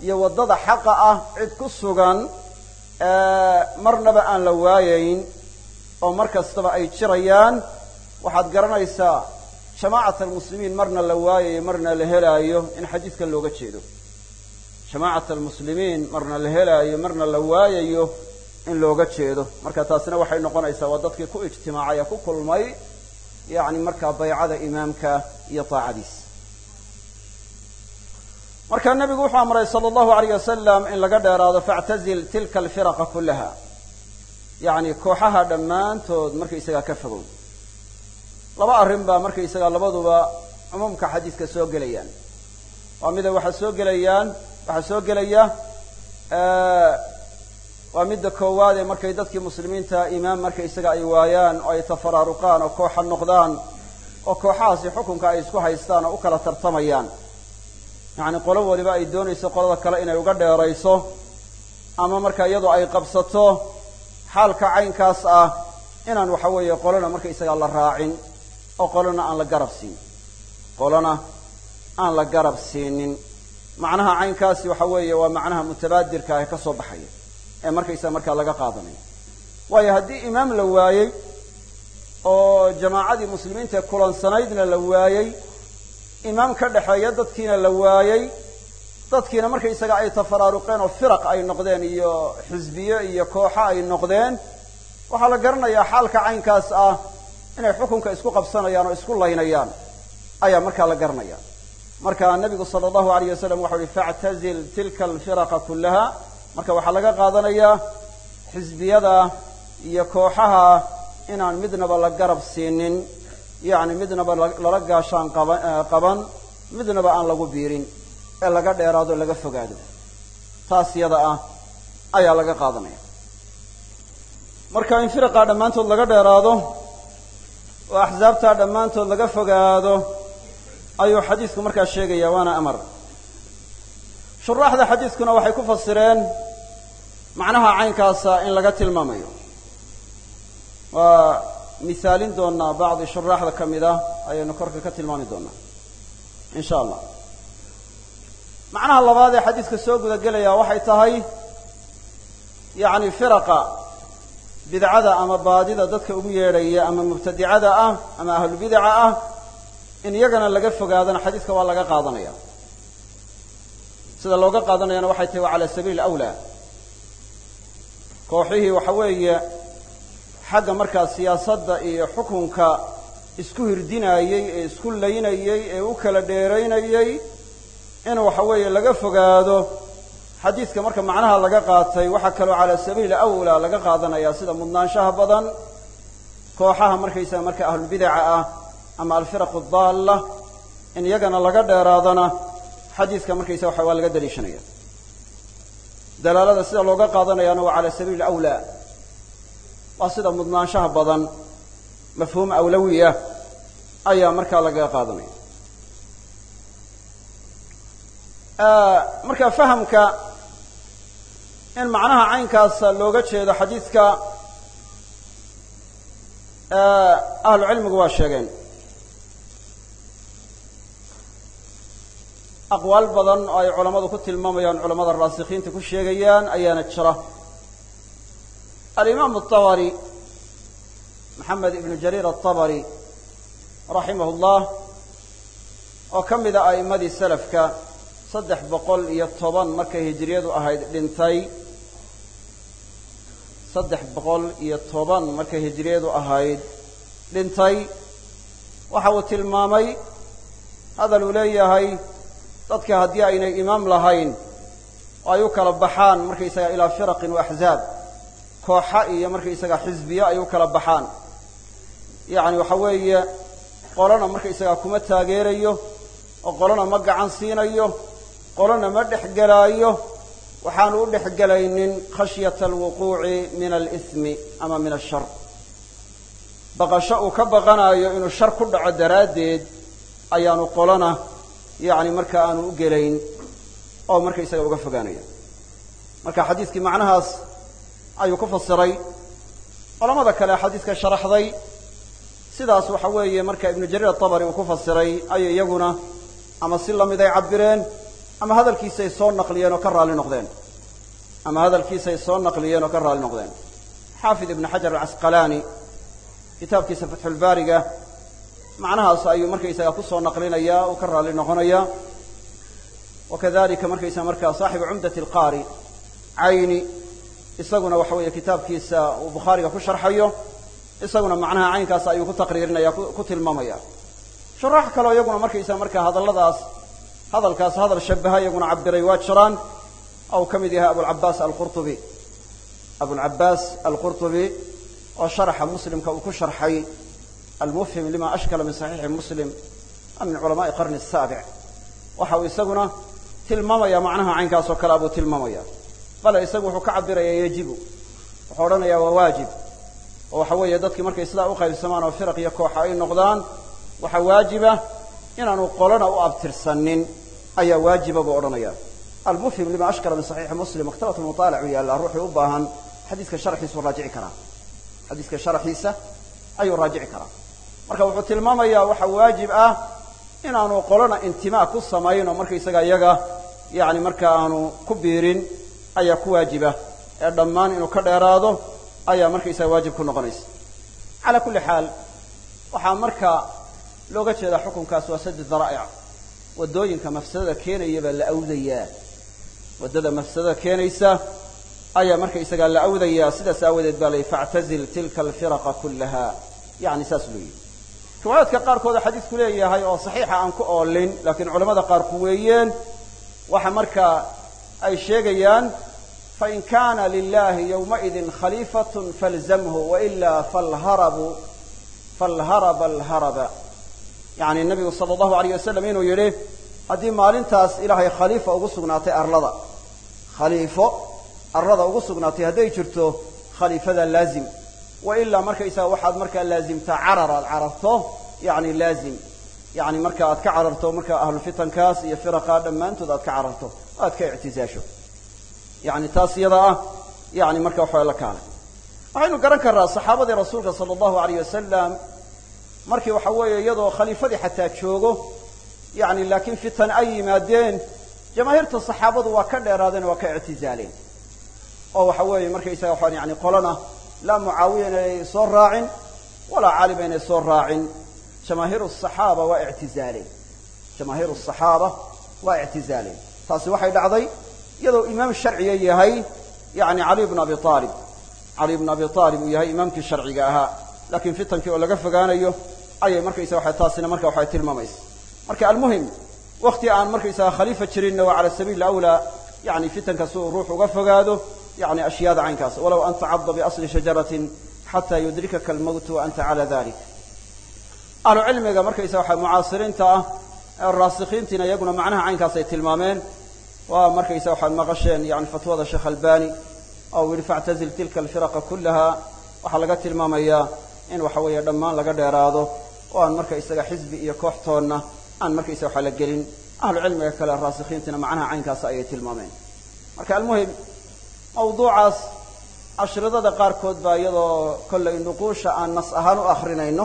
iyo waddada xaqa ah cid ku sugan marnaba aan la waayayn oo mar kastaba ay jirayaan waxaad garanaysaa jamaacat almuslimiin marna la waayayo marna la helaayo in xadiidkan looga jeedo jamaacat almuslimiin marna la helaayo marna la waayayo in looga jeedo. Marka taasina waxay noqonaysaa waa dadkii ku ijtimaacay ee ku kulmay yacni markaa baycada imaamka iyo taacadiis. Marka nebigu wuxuu amray sala allahu alayh wasalam in laga dheeraado factazil tilka alfiraqa kullaha. Yacni kooxaha dhammaantood markaysagaa ka fogow. Laba arrin baa markaysagaa labaduba cumuumka xadiidka soo gelayaan. Waa mida waxaa soo gelayaan waxaa soo gelaya waa midda koowaad ee markay dadkii muslimiinta imaam markaysaga ay waayaan oo ay tafaraaruqaan oo kooxa noqdaan oo kooxahaasi xukunka ay isku haystaan oo u kala tartamayaan. Yacni qolo waliba ay doonayso qolada kale inay uga dheerayso ama marka iyadoo ay qabsato xaalka caynkaas ah inaan waxa weeye qolona markaysagaa la raacin oo qolona aan la garab siin. Qolona aan la garab siinin macnaha caynkaasi waxa weeye waa macnaha mutabaadirka ah ka soo baxaya ee markaysaga markaa laga qaadanayo waayo haddii imaam la waayey oo jamaacadii muslimiinta kulansanaydna la waayey imaam ka dhexeeya dadkiina la waayey dadkiina markaysaga ay tafaraaruqeen oo firaq ay noqdeen iyo xisbiye iyo kooxo ay noqdeen waxaa la garanayaa xaalka caynkaas ah inay xukunka isku qabsanayaan oo isku laynayaan ayaa markaa la garanaya marka nabigu sala allahu alayh wasalam waxau uhi factazil tilka alfiraqa kullaha. Marka waxaa laga qaadanayaa xisbiyada iyo kooxaha inaan midnaba la garab siinin yacni midnaba lala gaashaan qaba qaban midnaba aan lagu biirin ee laga dheeraado laga fogaado. Taas yada ah ayaa laga qaadanaya. Marka in firaqaa dhammaantood laga dheeraado oo axsaabtaa dhammaantood laga fogaado ayuu xadiidku markaa sheegaya waana amar. Shuraaxda xadiidkuna waxay ku fasireen macnaha caynkaasa in laga tilmaamayo. Waa misaalin doonaa bacdi shuraaxda ka mid ah ayaynu korka ka tilmaami doonaa in sha allah macnaha labaad ee xadiidka soo gudagelaya waxay tahay yacni firaqa bidcada ama baadida dadka ugu yeedhaya ama mubtadicada ah ama ahlubidaca ah in iyagana laga fogaadana xadiidka waa laga qaadanaya. Sida looga qaadanayana waxay tahay waa cala sabiili awlaa kooxihii waxa weeye xagga markaa siyaasadda iyo xukunka isku hirdinayey ee isku laynayey ee u kala dheeraynayey in waxa weeye laga fogaado xadiidka marka macnaha laga qaatay waxaa kaloo calaa sabiili awlaa laga qaadanayaa sida mudnaanshaha badan kooxaha markaysaga marka ahlulbidaca ah ama alfiraq daalla in iyagana laga dheeraadana xadiidka markaysa waxa waa laga daliishanaya. Dalaalada sida looga qaadanayaana waa calaa sabiili awlaa. Waa sida mudnaanshaha badan mafhuum awlawiya ayaa markaa lagaga qaadanaya. Marka fahamka in macnaha caynkaasa looga jeedo xadiidka ahlu cilmigu waa sheegeen aqwaal badan oo ay culammadu ku tilmaamayaan culamada raasikiinta ku sheegayaan ayaana jira. Alimaamu atabari maxamed ibnu jariir atabari raximah llah oo ka mid a a'immadii salafka saddex boqol iyo toban markay hijriyadu ahayd dhintay. Saddex boqol iyo toban markay hijriyadu ahayd dhintay. Waxa uu tilmaamay hadal uu leeyahay dadka haddii aynay imaam lahayn oo ay u kala baxaan markaysaga ilaa firaqin wa axzaab kooxa iyo markaysaga xisbiyo ay u kala baxaan. Yacni waxa weeye qolona markaysaga kuma taageerayo oo qolona ma gacan siinayo qolona ma dhex gelaayo waxaanu u dhex gelaynin khashyata alwuquuci min alismi ama min ashar baqasho uu ka baqanayo inuu shar ku dhaco daraaddeed ayaanu qolona yacni marka aanu u gelayn oo markaysaga uga fogaanaya. Marka xadiiskii macnahaas ayuu ku fasiray. Culamada kale xadiiska sharaxday. Sidaas waxa weeye marka ibnu jariir atabari uu ku fasiray ayay iyaguna ama si la mid ay cabireen ama hadalkiisay soo naqliyeen oo ka raalli noqdeen. Ama hadalkiisay soo naqliyeen oo ka raalli noqdeen. Xaafid ibnu xajar alcasqalaani kitaabkiisa fatxulbaariga macnahaas ayuu markaysaga ku soo naqlinaya uu ka raalli noqonaya. Wa kadalika markaysaga markaa saaxibu cumdati alqaari cayni isaguna waxa weeye kitaabkiisa uu bukhaariga ku sharxayo isaguna macnaha caynkaas ayuu ku taqriirinaya ku tilmaamaya. Shuraax kaleo iyaguna markaysaga markaa hadalladaas hadalkaas hadal shabaha iyaguna cabiray waa jiraan. Ou ka mid yahay abulcabaas alqurtubi. Abulcabaas alqurtubi oo sharaxa muslimka uu ku sharxay almufhim lima ashkala min saxiixi muslim min culamaai qarni asaabic waxa uu isaguna tilmaamaya macnaha caynkaas oo kale abuu tilmaamaya bale isagu wuxuu ka cabirayaa yejibu wuxuu odhanayaa waa waajib oo waxa weeye dadkii markay sidaa u qaybsamaan oo firaq iyo kooxa ay noqdaan waxaa waajiba inaanu qolona u abtirsanin ayaa waajiba buu odhanaya almufhim lima ashkala min saxiixi muslim maktabat lmuطaalac u yaallaa ruuxii u baahan xadiiska sharxiisuu raajici sharxiisa ayuu raajici karaa marka wuxuu tilmaamayaa waxa waajib ah inaanu qolona intimaa ku samayno markaysaga iyaga yani marka aanu ku biirin ayaa ku waajiba ee dhammaan inuu ka dheeraado ayaa markaysaga waajib ku noqonaysa. Calaa kulli xaal waxaa marka looga jeedaa xukunkaas waa sadi daraa'ic waddooyinka mafsadada keenaya baa la awdayaa. Waddada mafsadada keenaysa ayaa markaysagaa la awdayaa sidaas aawadeed baa lay factazil tilka alfiraqa kullaha. Yani saas loo yidhi riwaayaadka qaarkooda xadiidku leeyahay oo saxiixa aan ku oolin laakiin culamada qaar ku weeyeen waxa markaa ay sheegayaan fain kana lilahi yowmaidin khaliifatun falzamhu wailaa falharabu falharaba alharaba. Yani nabigu sala allahu alayh wasalam inuu yidhi haddii maalintaas ilaahay khaliifa ugu sugnaatay arlada khaliifo arlada ugu sugnaatay hadday jirto khaliifada laazim wa ilaa markaysaga waxaad markaa laazimtaa carar aad cararto yani laazim. Yani marka aad ka cararto marka ahlufitankaas iyo firaqa dhammaantood aad ka cararto aad ka ictizaasho yani taas iyada ah yani marka waxaa la kaalay. Waxaynu garan karnaa saxaabadii rasuulka sala allahu alayh wasalam markii waxa weeye iyadoo khaliifadii xataa joogo yani laakiin fitan ay yimaadeen jamaahiirta saxaabadu waa ka dheeraadeen waa ka ictizaaleen oo waxa weeye markaysaga waxaan yani qolana laa mucaawiya inay soo raacin walaa caliba inay soo raacin. Jamaahiir asaxaaba waa ictizaaleen jamaahiir asaxaaba waa ictizaaleen taasi waxay dhacday iyadoo imaam sharciga yahay yani caliy bnu abi aalib cali bn abi aalib uu yahay imaamkii sharciga ahaa. Laakiin fitankii oo laga fogaanayo ayay markaysaga waxa taasina marka waxay tilmaamaysa. Marka almuhim wakti aan markaysaga khaliifa jirinna waa cala sabiili awlaa yani fitanka si uu ruux uga fogaado yani ashyaada caynkaas walow an tacada biasli shajaratin xataa yudrikaka almowtu wa anta cala dalik ahlu cilmiga markaysa waxa mucaasiriinta ah ee raasikiintiina iyaguna macnaha caynkaasay tilmaameen waa markaysa waxaad maqasheen yani fatwada sheekh albani oo u yihi factazil tilka alfiraqa kullaha waxaa laga tilmaamayaa in waxa weeye dhammaan laga dheeraado oo aan marka isaga xisbi iyo kooxtoonna aan markaysa waxa la gelin ahlu cilmiga kale almuhim mawduucaas ashridada qaarkood baa iyadoo kollay nuquusha aan nas ahaan u akrinayno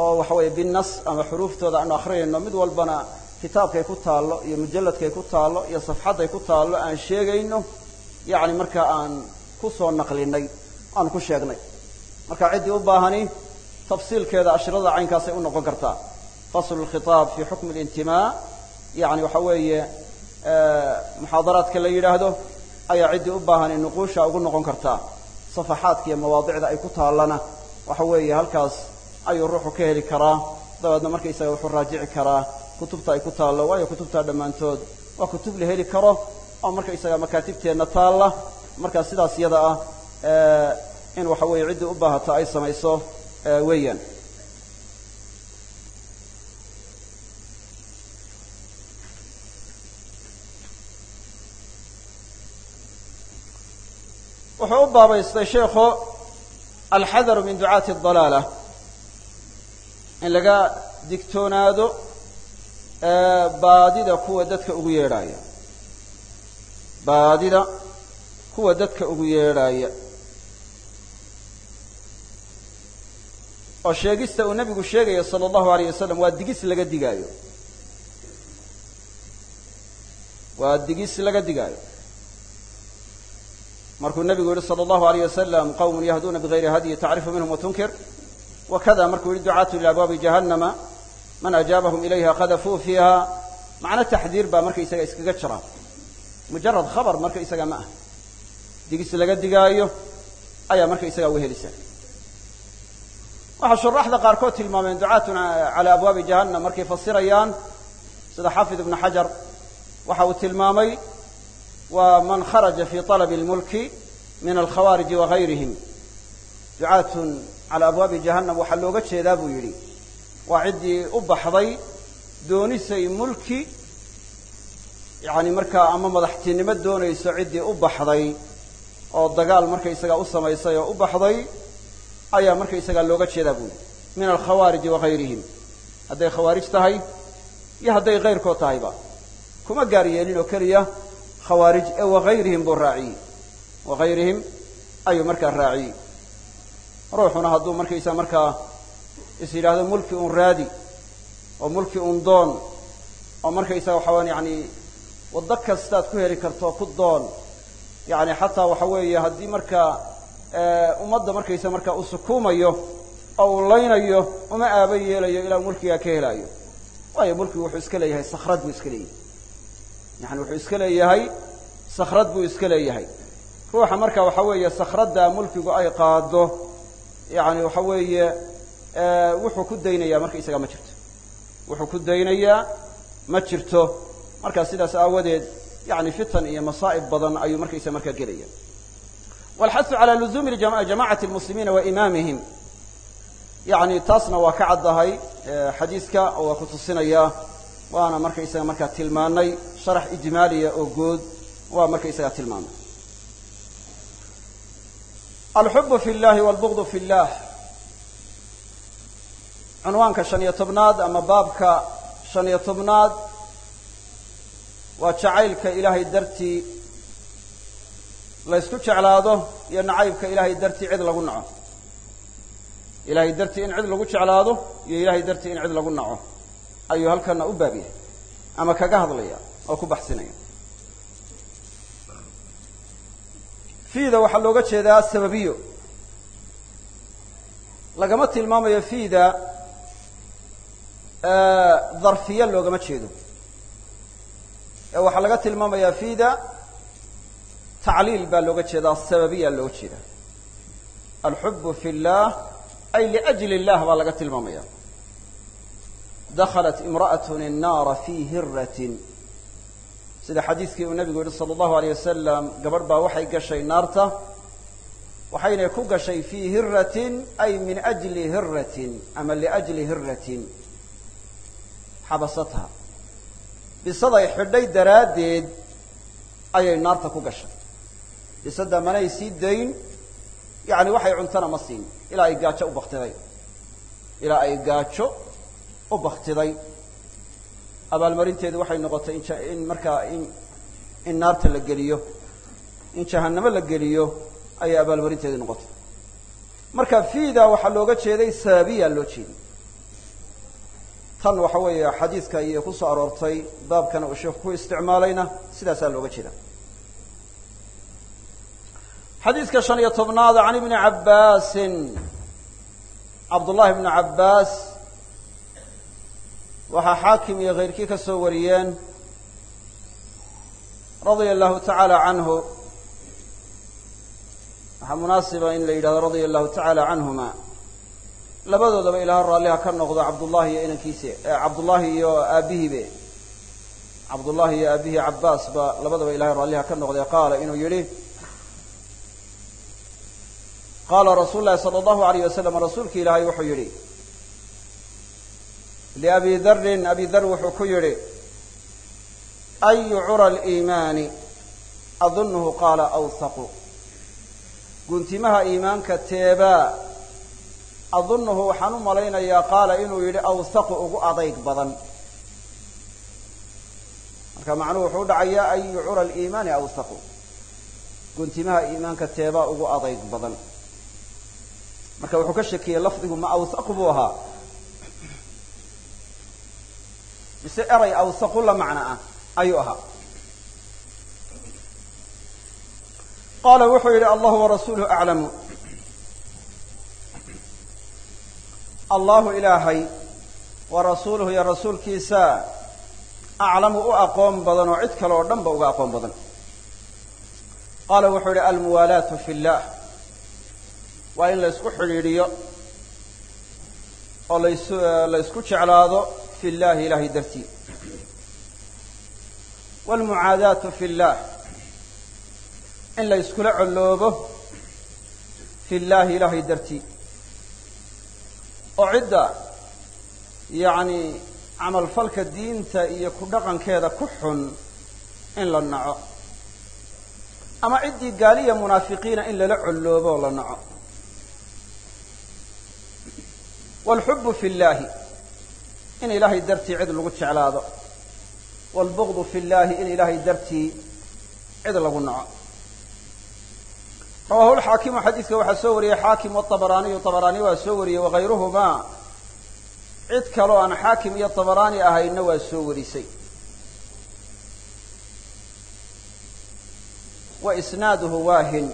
oo waxa weeye binas ama xuruuftooda aanu akrinayno mid walbana kitaabkay ku taallo iyo mujalladkay ku taallo iyo safxadday ku taallo aan sheegayno yacni marka aan ku soo naqlinay aan ku sheegnay. Marka ciddii u baahani tafsiilkeeda ashridada caynkaasay u noqon kartaa. Faslu lkhitaab fi xukmi lintimaa yani waxa weeye muxaadaraadka la yidhaahdo ayaa ciddii u baahani nuquusha ugu noqon kartaa safaxaadka iyo mawaadicda ay ku taallana. Waxa weeye halkaas ayuu ruuxu ka heli karaa. Dabeedna markaysaga wuxuu raajici karaa. Kutubta ay ku taallo waayo kutubtaa dhammaantood. Waa kutub la heli karo oo markaysaga makaatibteenna taalla. Markaa sidaas yada ah in waxa weeye ciddii u baahato ay samayso weeyaan wuxuu u baabaystay sheikhu alxadaru min ducaati adalaala in laga digtoonaado baadida kuwa dadka ugu yeedhaaya baadida kuwa dadka ugu yeedhaaya oo sheegista uu nebigu sheegayo sala allahu alayh wasalam waa digis laga digaayo. Waa digis laga digaayo markuu nebigu yihi salى اllahu alayh wasalam qawm yahduuna bigayri hadyi tacrifu minhum watunkir wakada markuu yihi ducaatu ila abwaabi jahannama man ajaabahum ilayha qadafuu fiiha macno taxdiir baa markaysaga iskaga jira. Mujarad khabar markaysaga ma ah digis laga digaayo ayaa markaysaga wehelisa waxaa shuraxda qaarkood tilmaameen ducaatun cala abwaabi jahannam markay fasirayaan sida xaafid ibnu xajar. Waxa uu tilmaamay waa man kharaja fi طalb اlmulki min alkhawaariji wagayrihim ducaatun cala abwaabi jahannam waxaa looga jeedaa buu yidhi waa ciddii u baxday doonisay mulki yani markaa ama madaxtinimo doonayso ciddii u baxday oo dagaal markaysaga u samaysay oo u baxday ayaa markaysaga looga jeedaa buu yidhi min alkhawaariji wagayrihim hadday khawaarij tahay iyo hadday kayrkood tahayba kuma gaar yeelin oo keliya khawaarij ee wagayrihim buu raaciyey. Wagayrihim ayuu markaa raaciyey. Ruuxuna hadduu markaysaa markaa is yidhaahdo mulki un raadi oo mulki un doon oo markaysaga waxawaan yani waddo kastaad ku heli karto ku doon yani xataa waxa weeye haddii markaa ummadda markaysa markaa uu sukuumayo oo uu laynayo uma aaba yeelayo ilaa mulkigaa ka helaayo. Waayo mulkigu wuxuu iska leeyahay sakrad buu iska leeyahay yani wuxuu iska leeyahay sakrad buu iska leeyahay. Ruuxa marka waxa weeye sakradda mulkigu ay qaado yani waxa weeye wuxuu ku daynayaa markaysaga ma jirto. Wuxuu ku daynayaa ma jirto. Markaa sidaas aawadeed yani fitan iyo masaa'ib badan ayuu markaysa markaa gelaya walxasu cala luzuumi jamacati lmuslimiina wa imaamihim. Yani taasna waa ka caddahay xadiiska oo waa ku tusinaya waana markaysaga markaa tilmaanay sharax ijmaaliya oo good waa markaysaga tilmaamay alxubu fi llahi walbugdu fi llah cunwaanka shan iyo tobnaad ama baabka shan iyo tobnaad waa jacaylka ilaahay dartii laysku jeclaado iyo nacaybka ilaahay dartii cid lagu naco. Ilaahay dartii in cid lagu jeclaado iyo ilaahay dartii in cid lagu naco ayuu halkana u baabiyay ama kaga hadlaya oo ku baxsinaya. Fiida waxaa looga jeedaa sababiyo. Lagama tilmaamayo fiida dharfiya loogama jeedo. Ee waxaa laga tilmaamayaa fiida tacliil baa looga jeedaa sababiya looga jeeda alxubu fi اllah ay liajli اllah baa laga tilmaamaya dakhalat imra'atun innaara fii hiratin sida xadiidkii uu nabigu yihi sala allahu alayh wasalam gabadh baa waxay gashay naarta waxayna ku gashay fii hiratin ay min ajli hiratin ama liajli hiratin xabasatha bisaday xidhay daraadeed ayay naarta ku gashay bisada manay sii dayn yacni waxay cuntana ma siin ilaa ay gaajo u baktiday ilaa ay gaajo u baktiday abaalmarinteedu waxay noqotay in markaa in in naarta la geliyo in jahannamo la geliyo ayay abaalmarinteedu noqotay. Marka fiida waxaa looga jeeday sababiya loo jeeday. Tan waxa weeye xadiidka iyo ku soo aroortay baabkana uu sheeku ku isticmaalayna sidaasaa looga jeeda xadiidka shan iyo tobnaada can ibni cabbaasin cabdullahi bni cabbaas waxaa xaakim iyo keyrkii ka soo wariyeen radia allahu tacaala canhu waxaa munaasiba in la yidhahdo radia allahu tacaala canhuma labadoodaba ilaah raalliha ka noqdo cabdullahi iyo inankiisi cabdullahi iyo aabihiibe. Cabdullahi iyo aabihii cabbaas ba labadaba ilahay raalliha ka noqday qaala inuu yidhi qaala rasuulu llahi sala allahu alayh wasalam rasuulki ilaahay wuxuu yidhi liabi darin abi dar wuxuu ku yidhi ayu cura aliimaani adunuhu qaala awsaqu guntimaha iimaanka teebaa adunuhu waxaan u malaynayaa qaala inuu yidhi awsaqu ugu adayg badan marka macnuhu wuxuu udhacayaa ayu cura aliimaani awsaqu guntimaha iimaanka teebaa ugu adayg badan marka wuxuu ka shakiyey lafdigu ma awsaqu buu ahaa mise eray awsaqu la macno ah ayuu ahaa. Qaala wuxuu yidhi allahu warasuuluhu aclamu. Allahu ilaahay wa rasuuluhu iyo rasuulkiisa aclamu u aqoon badan oo cid kale oo dhan ba uga aqoon badan. Qaala wuxuu yihi almuwaalaatu fi llah waa in la ysku xidhiidhiyo oo las la ysku jeclaado fi llahi ilahay dartii waalmucaadaatu fi llah in la yskula colloobo fi llahi ilahay dartii oo cidda yacni camalfalka diinta iyo ku dhaqankeeda ku xun in la naco ama ciddii gaaliya munaafiqiina in lala colloobo oo la naco waalxubu fi llahi in ilaahay dartii cid lagu jeclaado. Waalbugdu fi llahi in ilaahay dartii cid lagu naco. Rawahu lxaakimu xadiidka waxaa soo wariyey xaakim waabaraaniyu abaraani waa soo wariyey wakayruhumaa cid kaloo aan xaakim iyo tabaraani ahayna waa soo warisay. Wa isnaaduhu waahin.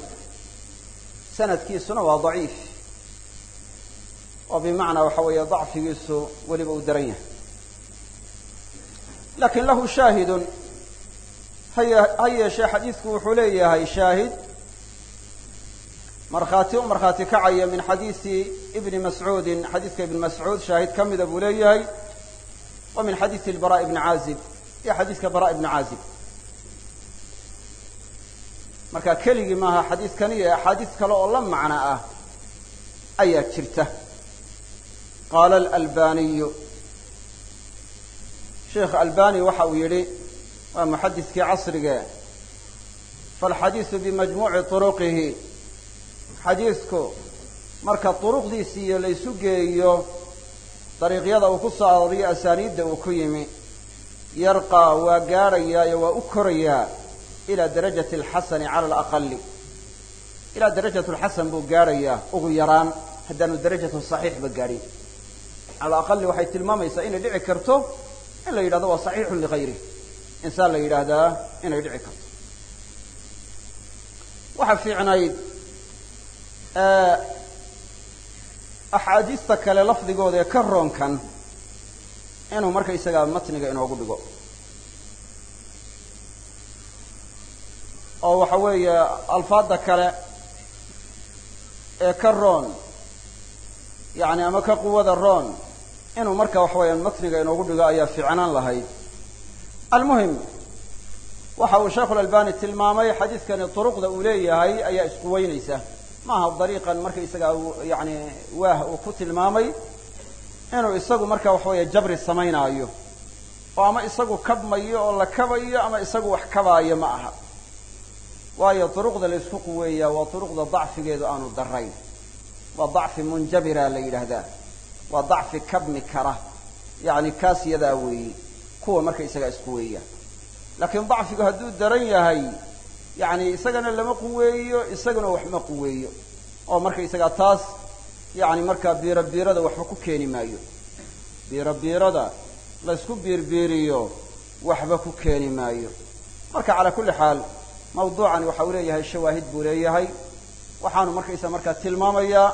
Sanadkiisuna waa daciif oo bimacnaa waxa weeye dacfigiisu weliba uu daran yahay. Lakin lahu shaahidun ha yeeshee xadiidku wuxuu leeyahay shaahid markhaati u markhaati kacaya min xadiisi ibni mascuudin xadiidka ibni mascuud shaahid ka mida buu leeyahay wa min xadiisi bara ibni caazib iyo xadiiska bara ibni caazib. Marka keligii maaha xadiidkani ee axaadiis kale oo la macno ah ayaa jirta qaala alalbaniyu sheekh albani waxa uu yidhi waa muxadiskii casrige faalxadiisu bimajmuuci turuqihi xadiidku marka duruqdiisiiyo laysu geeyo dariiqyada uu ku soo arooriyo asaaniidda uu ku yimi yarqaa waa gaadhayaayo waa u korayaa ilaa darajati alxasani cala alaqali ilaa darajatu lxasan buu gaadhayaa ugu yaraan haddaanu darajatu saxiixba gaadhin cala alaqali waxay tilmaamaysaa inay dhici karto in la yidhahdo waa saxiixun ligayri insaan la yidhaahdaa inay dhici karto. Waxaa fiicnayd axaadiista kale lafdigooda ee ka roonkan inuu markaysagaa matniga inoogu dhigo. Oo waxa weeye alfaadda kale ee ka roon yacni ama ka quwada roon. Inuu marka waxa weeyaan matniga inoogu dhigo ayaa fiicnaan lahayd. Almuhim waxa uu sheekhu lalbani tilmaamay xadiidkani duruqda uu leeyahay ayaa isku weynaysa. Maaha dariiqan markaysaga yani waah uu ku tilmaamay inuu isagu marka waxa weeye jabri samaynaayo. Oo ama isagu kabmayo oo la kabayo ama isagu wax kabaayo ma aha. Waayo duruqda la isku quweeyaa waa duruqda dacfigeedu aanu darayn waa dacfi munjabira la yidhaahdaa. Waa dacfi kabmi kara. Yacni kaas yadaa weeye kuwa marka isagaa isku weeya. Laakiin dacfigu hadduu daran yahay yacni isagana lama quweeyo isaguna wax ma quweeyo. Oo markaysagaa taas yacni markaa biiro biirada waxba ku keeni maayo. Biiro biirada laysku biirbiiriyo waxba ku keeni maayo. Marka calaa kulli xaal mawduucani waxa uu leeyahay shawaahid buu leeyahay waxaanu markaysa markaa tilmaamayaa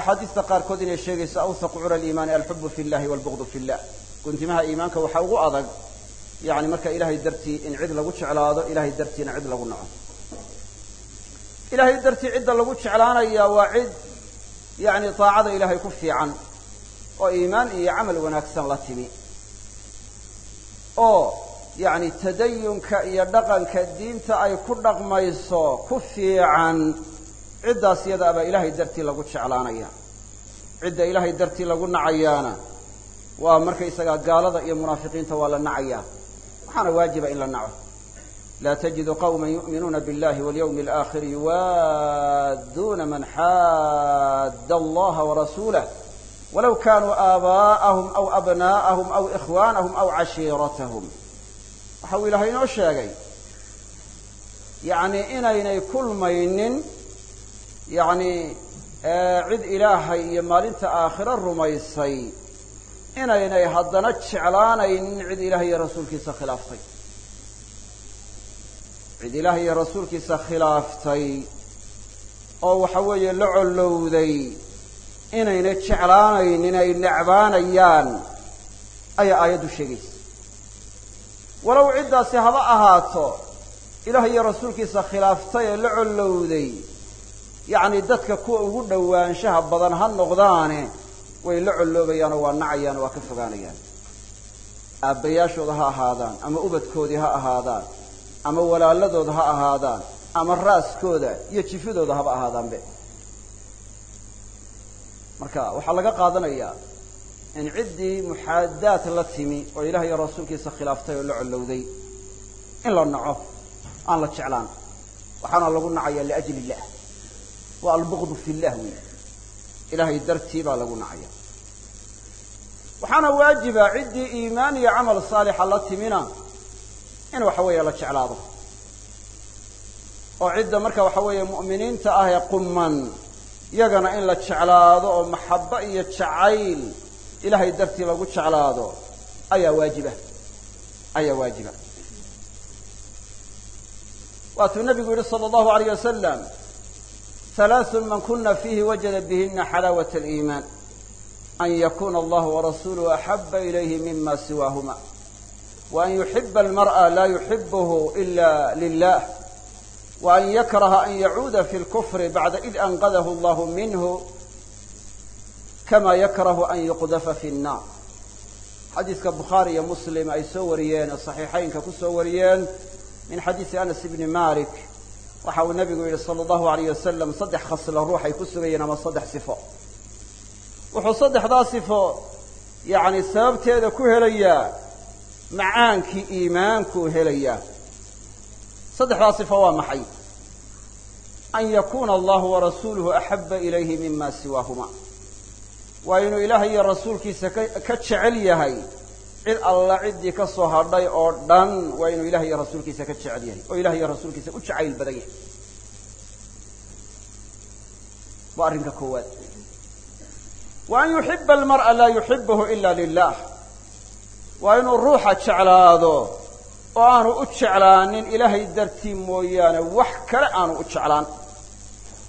axaadiista qaarkood inay sheegayso awsaqu cura aliimaani alxubu fi llahi walbugdu fi llah guntimaha iimaanka waxaa ugu adag yani marka ilahay dartii in cid lagu jeclaado ilahay dartiina cid lagu naco. Ilahay dartii cidda lagu jeclaanaya waa cid yani daacada ilahay ku fiican oo iimaan iyo camal wanaagsan la timi. Oo yani tadayunka iyo dhaqanka diinta ay ku dhaqmayso ku fiican ciddaas yadaabaa ilahay dartii lagu jeclaanaya. Cidda ilahay dartii lagu nacayaana. Waa markaysagaa gaalada iyo munaafiqiinta waa la nacayaa waxaana waajiba in la naco. Laa tajidu qawma yu'minuuna biاllahi walyawmi alaakhiri yuwaadduuna man xaadda allaha warasuulah walaw kanuu aabaa'ahum aw abnaa'ahum aw ikhwaanahum aw cashiiratahum waxa uu ilaahay inoo sheegay yacni inaynay kulmaynin yacni cid ilaahay iyo maalinta aakhiro rumaysay inaynay haddana jeclaanaynin cid ilaah iyo rasuulkiisa khilaaftay. Cid ilaah iyo rasuulkiisa khilaaftay oo waxa weeye la collowday inayna jeclaanaynin ay necbaanayaan ayaa aayaddu sheegaysa walow ciddaasi haba ahaato ilaah iyo rasuulkiisa khilaaftay ee la collowday yacni dadka kuwa ugu dhowaanshaha badan ha noqdaane way la colloobayaan oo waa nacayaan oo waa ka fogaanayaan. Aabbayaashooda ha ahaadaan ama ubadkoodii ha ahaadaan ama walaaladooda ha ahaadaan ama raaskooda iyo jifadooda haba ahaadaanbe. Marka waxaa laga qaadanayaa in ciddii muxaadaad la timi oo ilaah iyo rasuulkiisa khilaaftay oo la collowday in la naco aan la jeclaan. Waxaana lagu nacaya liajli illah waa albugdu fi llah wey ilahay dartii baa lagu nacaya. Waxaana waajiba ciddii iimaan iyo camal saalixa la timina in waxa weeye la jeclaado. Oo cidda marka waxa weeye mu'miniinta ah ee quman yagana in la jeclaado oo maxabo iyo jacayl ilahay dartii lagu jeclaado ayaa waajiba ayaa waajiba. Waatuu nabigu yihi sala allahu alayh wasalam halaaثun man kuna fiihi wajada bihina xalaawat aliimaan an yakuna allahu warasuluhu axaba ilayhi mima siwaahuma wa an yuxiba almar'a laa yuxibuhu ila lilah wa an yakraha an yacuuda fi lkufri bacda id anqadahu allahu minhu kama yakrahu an yuqdafa fi nnaar. Xadiiska bukhaari iyo muslim ay soo wariyeen oo saxiixaynka ku soo wariyeen min xadiisi anas ibni malik waxa uu nabigu yidhi sala allahu alayh wasalam saddex khaslo ruux ay ku sugayeen ama saddex sifo. Wuxuu saddexdaa sifo yacni sababteeda ku helayaa macaankii iimaankuu helayaa saddexdaa sifo waa maxay? An yakuna allahu warasuuluhu axaba ilayhi mima siwaahuma waa inuu ilaahay iyo rasuulkiisa ka jecel yahay. Cid alla ciddii ka soo hadhay oo dhan waa inuu ilahay iyo rasuulkiisa ka jecel yahay. Oo ilahay iyo rasuulkiisa u jacayl badan yahay. Waa arrinka koowaad. Wa an yuxiba almar'a laa yuxibuhu ila lilah waa inuu ruuxa jeclaado oo aanu u jeclaanin ilaahay dartii mooyaane wax kale aanu u jeclaan.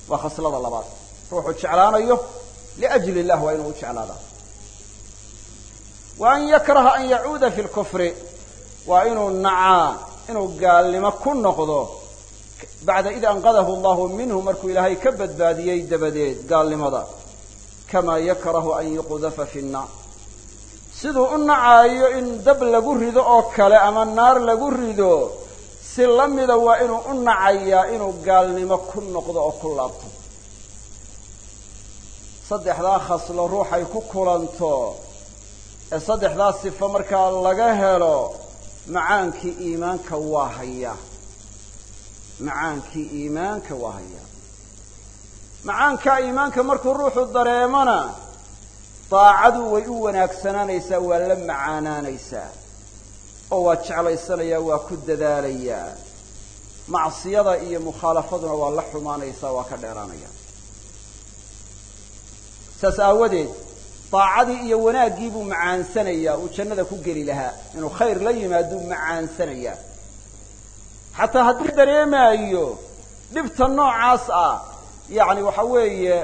Waa khaslada labaad. Ruuxuu jeclaanayo liajli illah waa inuu u jeclaadaa wa an yakraha an yacuuda fi lkufri waa inuu nacaa inuu gaalnimo ku noqdo bacda id anqadahu allahu minhu markuu ilaahay ka badbaadiyey dabadeed gaalnimada kamaa yakrahu an yuqdafa fi nnaar siduu u nacaayo in dab lagu rido oo kale ama naar lagu rido si la mida waa inuu u nacayaa inuu gaalnimo ku noqdo oo ku laabto saddexdaa khaslo ruuxay ku kulanto ee saddexdaa sifo markaa laga helo macaankii iimaanka waa hayaa macaankii iimaanka waa hayaa macaankaa iimaanka markuu ruuxu dareemona daacadu way u wanaagsanaanaysaa waa la macaanaanaysaa oo waa jeclaysanayaa waa ku dadaalayaa. Macsiyada iyo mukhaalafaduna waa la xumaanaysaa waa ka dheeraanaya saas aawadeed daacadii iyo wanaaggii buu macaansanayaa uu jannada ku geli lahaa. Inuu khayr la yimaaduu macaansanayaa. Xataa hadduu dareemaayo dhibta noocaas ah yacni waxa weeye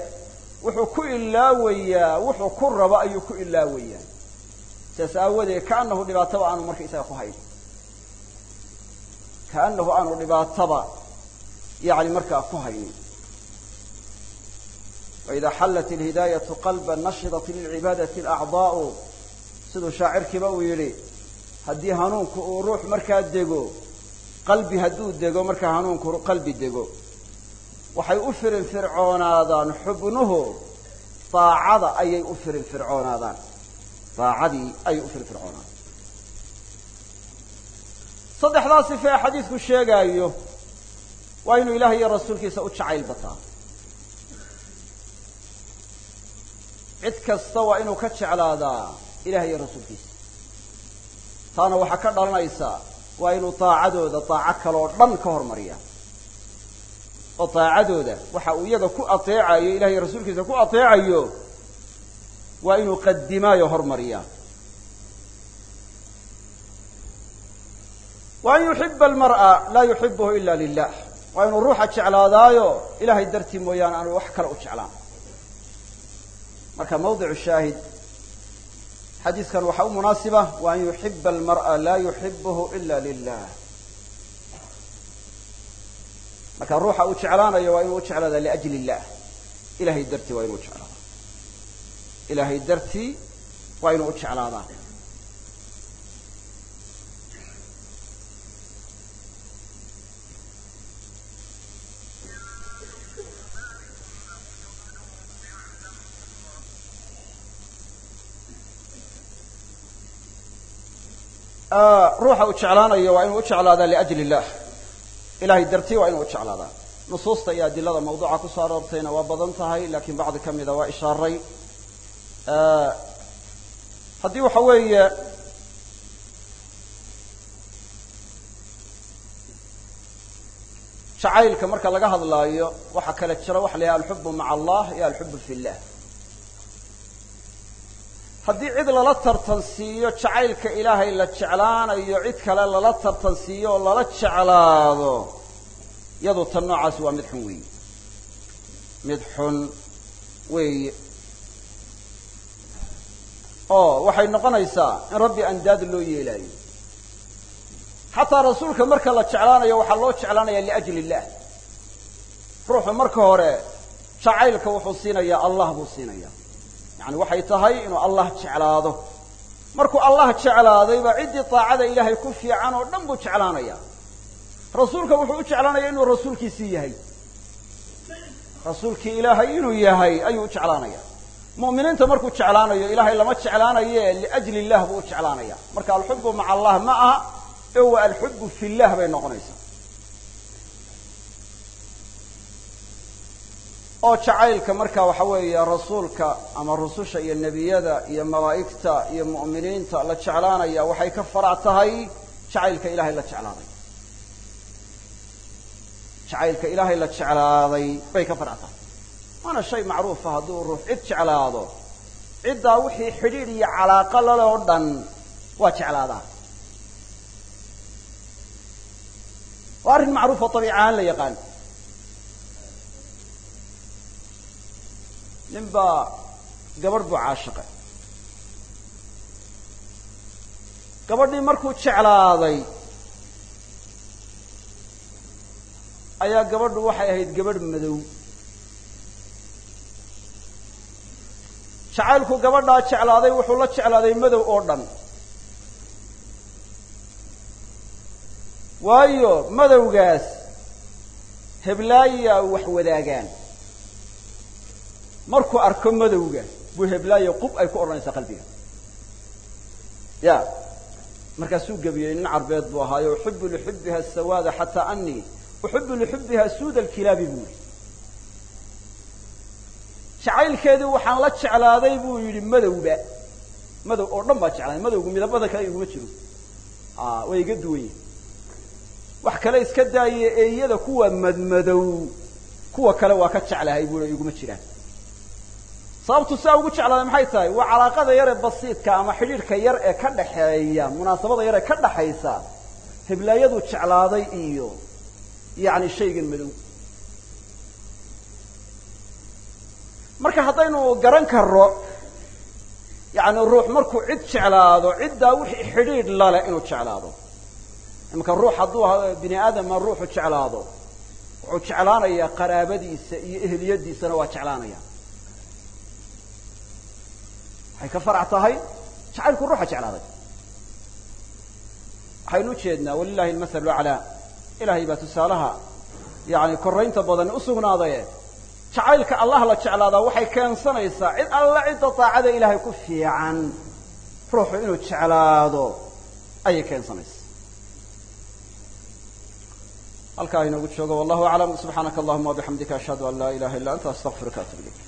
wuxuu ku ilaawayaa wuxuu ku rabo ayuu ku ilaawayaa. Saas aawadeed kaanahu dhibaataba aanu marka isaga ku hayn. Kaanahu aanu dhibaataba yani markaa ku haynin waida xallat ilhidaayatu qalba nashidat lilcibaadati alacdaa'u siduu shaacirkiiba uu yidhi haddii hanuunku uu ruux markaa dego qalbi hadduu dego markaa hanuunku qalbi dego. Waxay u firin fircoonaadaan xubnuhu daacada ayay u firin fircoonaadaan. Daacadii ayay u firin fircoonaadaan. Saddexdaa sife ee xadiidku sheegaayo waa inuu ilaah iyo rasuulkiisa u jacayl bataa cid kasta waa inuu ka jeclaadaa ilaah iyo rasuulkiisa. Taana waxaa ka dhalanaysa waa inuu daacadooda daaco kaleoo dhan ka hormariya. Oo daacadooda waxa uu iyaga ku ateecayo ilaah rasuulkiisa ku ateecayo waa inuu qadimaayo hormariya. Wa an yuxiba almar'a laa yuxibuhu ila lilah waa inuu ruuxa jeclaadaayo ilahay dartii mooyaane aanu wax kale u jeclaan marka mawdicu shaahid xadiiskan waxaa u munaasiba wa an yuxiba almar'a laa yuxibuhu ila lilah marka ruuxa uu jeclaanayo waa inuu u jeclaada liajli illah ilahay dartii waa inuu jeclaada. Ilahay dartii waa inuu u jeclaadaa ruuxa uu jeclaanayo waa inuu u jeclaadaa liajli illah ilahay dartii waa inuu u jeclaadaa nusuusta iyo adilada mawduuca ku soo aroortayna waa badan tahay laakiin bacdi ka mida waa ishaaray haddii waxa weeye jacaylka marka laga hadlaayo waxaa kala jira waxa la yidhaha alxubu maca allah iyo alxubu fi llah haddii cid lala tartansiiyo jacaylka ilaahay la jeclaanayo cid kale lala tartansiiyo oo lala jeclaado iyadu tan noocaasi waa mid xun weeye. Mid xun weeye. Oo waxay noqonaysaa in rabbi andaad loo yeelaayo. Xataa rasuulka marka la jeclaanayo waxaa loo jeclaanaya liajli illah. Ruuxu marka hore jacaylka wuxuu siinayaa allah buu siinaya yani waxay tahay inuu allah jeclaado. Markuu allah jeclaaday baa ciddii daacada ilaahay ku fiican oo dhan buu jeclaanaya. Rasuulka wuxuu u jeclaanaya inuu rasuulkiisii yahay. Rasuulkii ilaahay inuu yahay ayuu u jeclaanaya. Mu'miniinta markuu jeclaanayo ilaahay lama jeclaanaye liajli illah buu u jeclaanaya. Marka alxubu maca allah ma aha ee waa alxubu fi llah bay noqonaysaa oo jacaylka marka waxa weeye rasuulka ama rususha iyo nebiyada iyo malaa'igta iyo mu'miniinta la jeclaanaya waxay ka farac tahay jacaylka ilaahay la jeclaaday. Jacaylka ilaahay la jeclaaday bay ka farac tahay. Waana shay macruufa hadduu ruux cid jeclaado. Ciddaa wixii xidhiidh iyo calaaqo lale oo dhan waa jeclaadaa. Waa arrin macruuf oo dabiic ahaan la yaqaan nin baa gabadh buu caashiqay. Gabadhii markuu jeclaaday ayaa gabadhu waxay ahayd gabadh madow. Jacaylku gabadhaa jeclaaday wuxuu la jeclaaday madow oo dhan. Waayo madowgaas heblaayaa wax wadaagaan markuu arko madowga buu heblaaya qub ay ku odhanaysaa qalbiga. Ya markaasuu gebiyey nin carbeed buu ahaayo uxibu lixubiha sawaada xataa anii uxibu lixubiha suuda alkilaabi buu yihi jacaylkeedii waxaan la jeclaaday buu yidhi madowba madow oo dhan baa jeclaaday madowgu midabada kale iguma jiro. Way iga duwan yihiin wax kale iska daaye eeyada kuwa madmadow kuwa kale waa ka jeclahay buu iguma jiraan sababtu siaa ugu jeclaaday maxay tahay? Waa calaaqada yar basiidka ama xidhiidhka yar ee ka dhaxeeya munaasabada yar ee ka dhaxaysa heblaayadu jeclaaday iyo yacni shaygan madow. Marka haddaynu garan karro yacni ruux markuu cid jeclaado ciddaa wixii xidhiidh lale inuu jeclaado. Imanka ruux hadduu bini aadama ruuxu jeclaado. Wuxuu jeclaanayaa qaraabadiisa iyo ehliyadiisana waa jeclaanaya waxay ka farac tahay? Jacaylku ruuxa jeclaaday. Waxaynu ujeednaa walilahi almasalu aclaa ilahay baa tusaalaha yani koraynta badan usugnaadaye jacaylka allah la jeclaadaa waxay keensanaysaa cid alla cidda daacada ilaahay ku fiican ruuxu inuu jeclaado ayay keensanaysaa. Halkaa inoogu joogo wallahu aclam. Subxaanaka allahuma wabixamdika ashhadu an laa ilaha illa anta astaqfiruka atub ilayk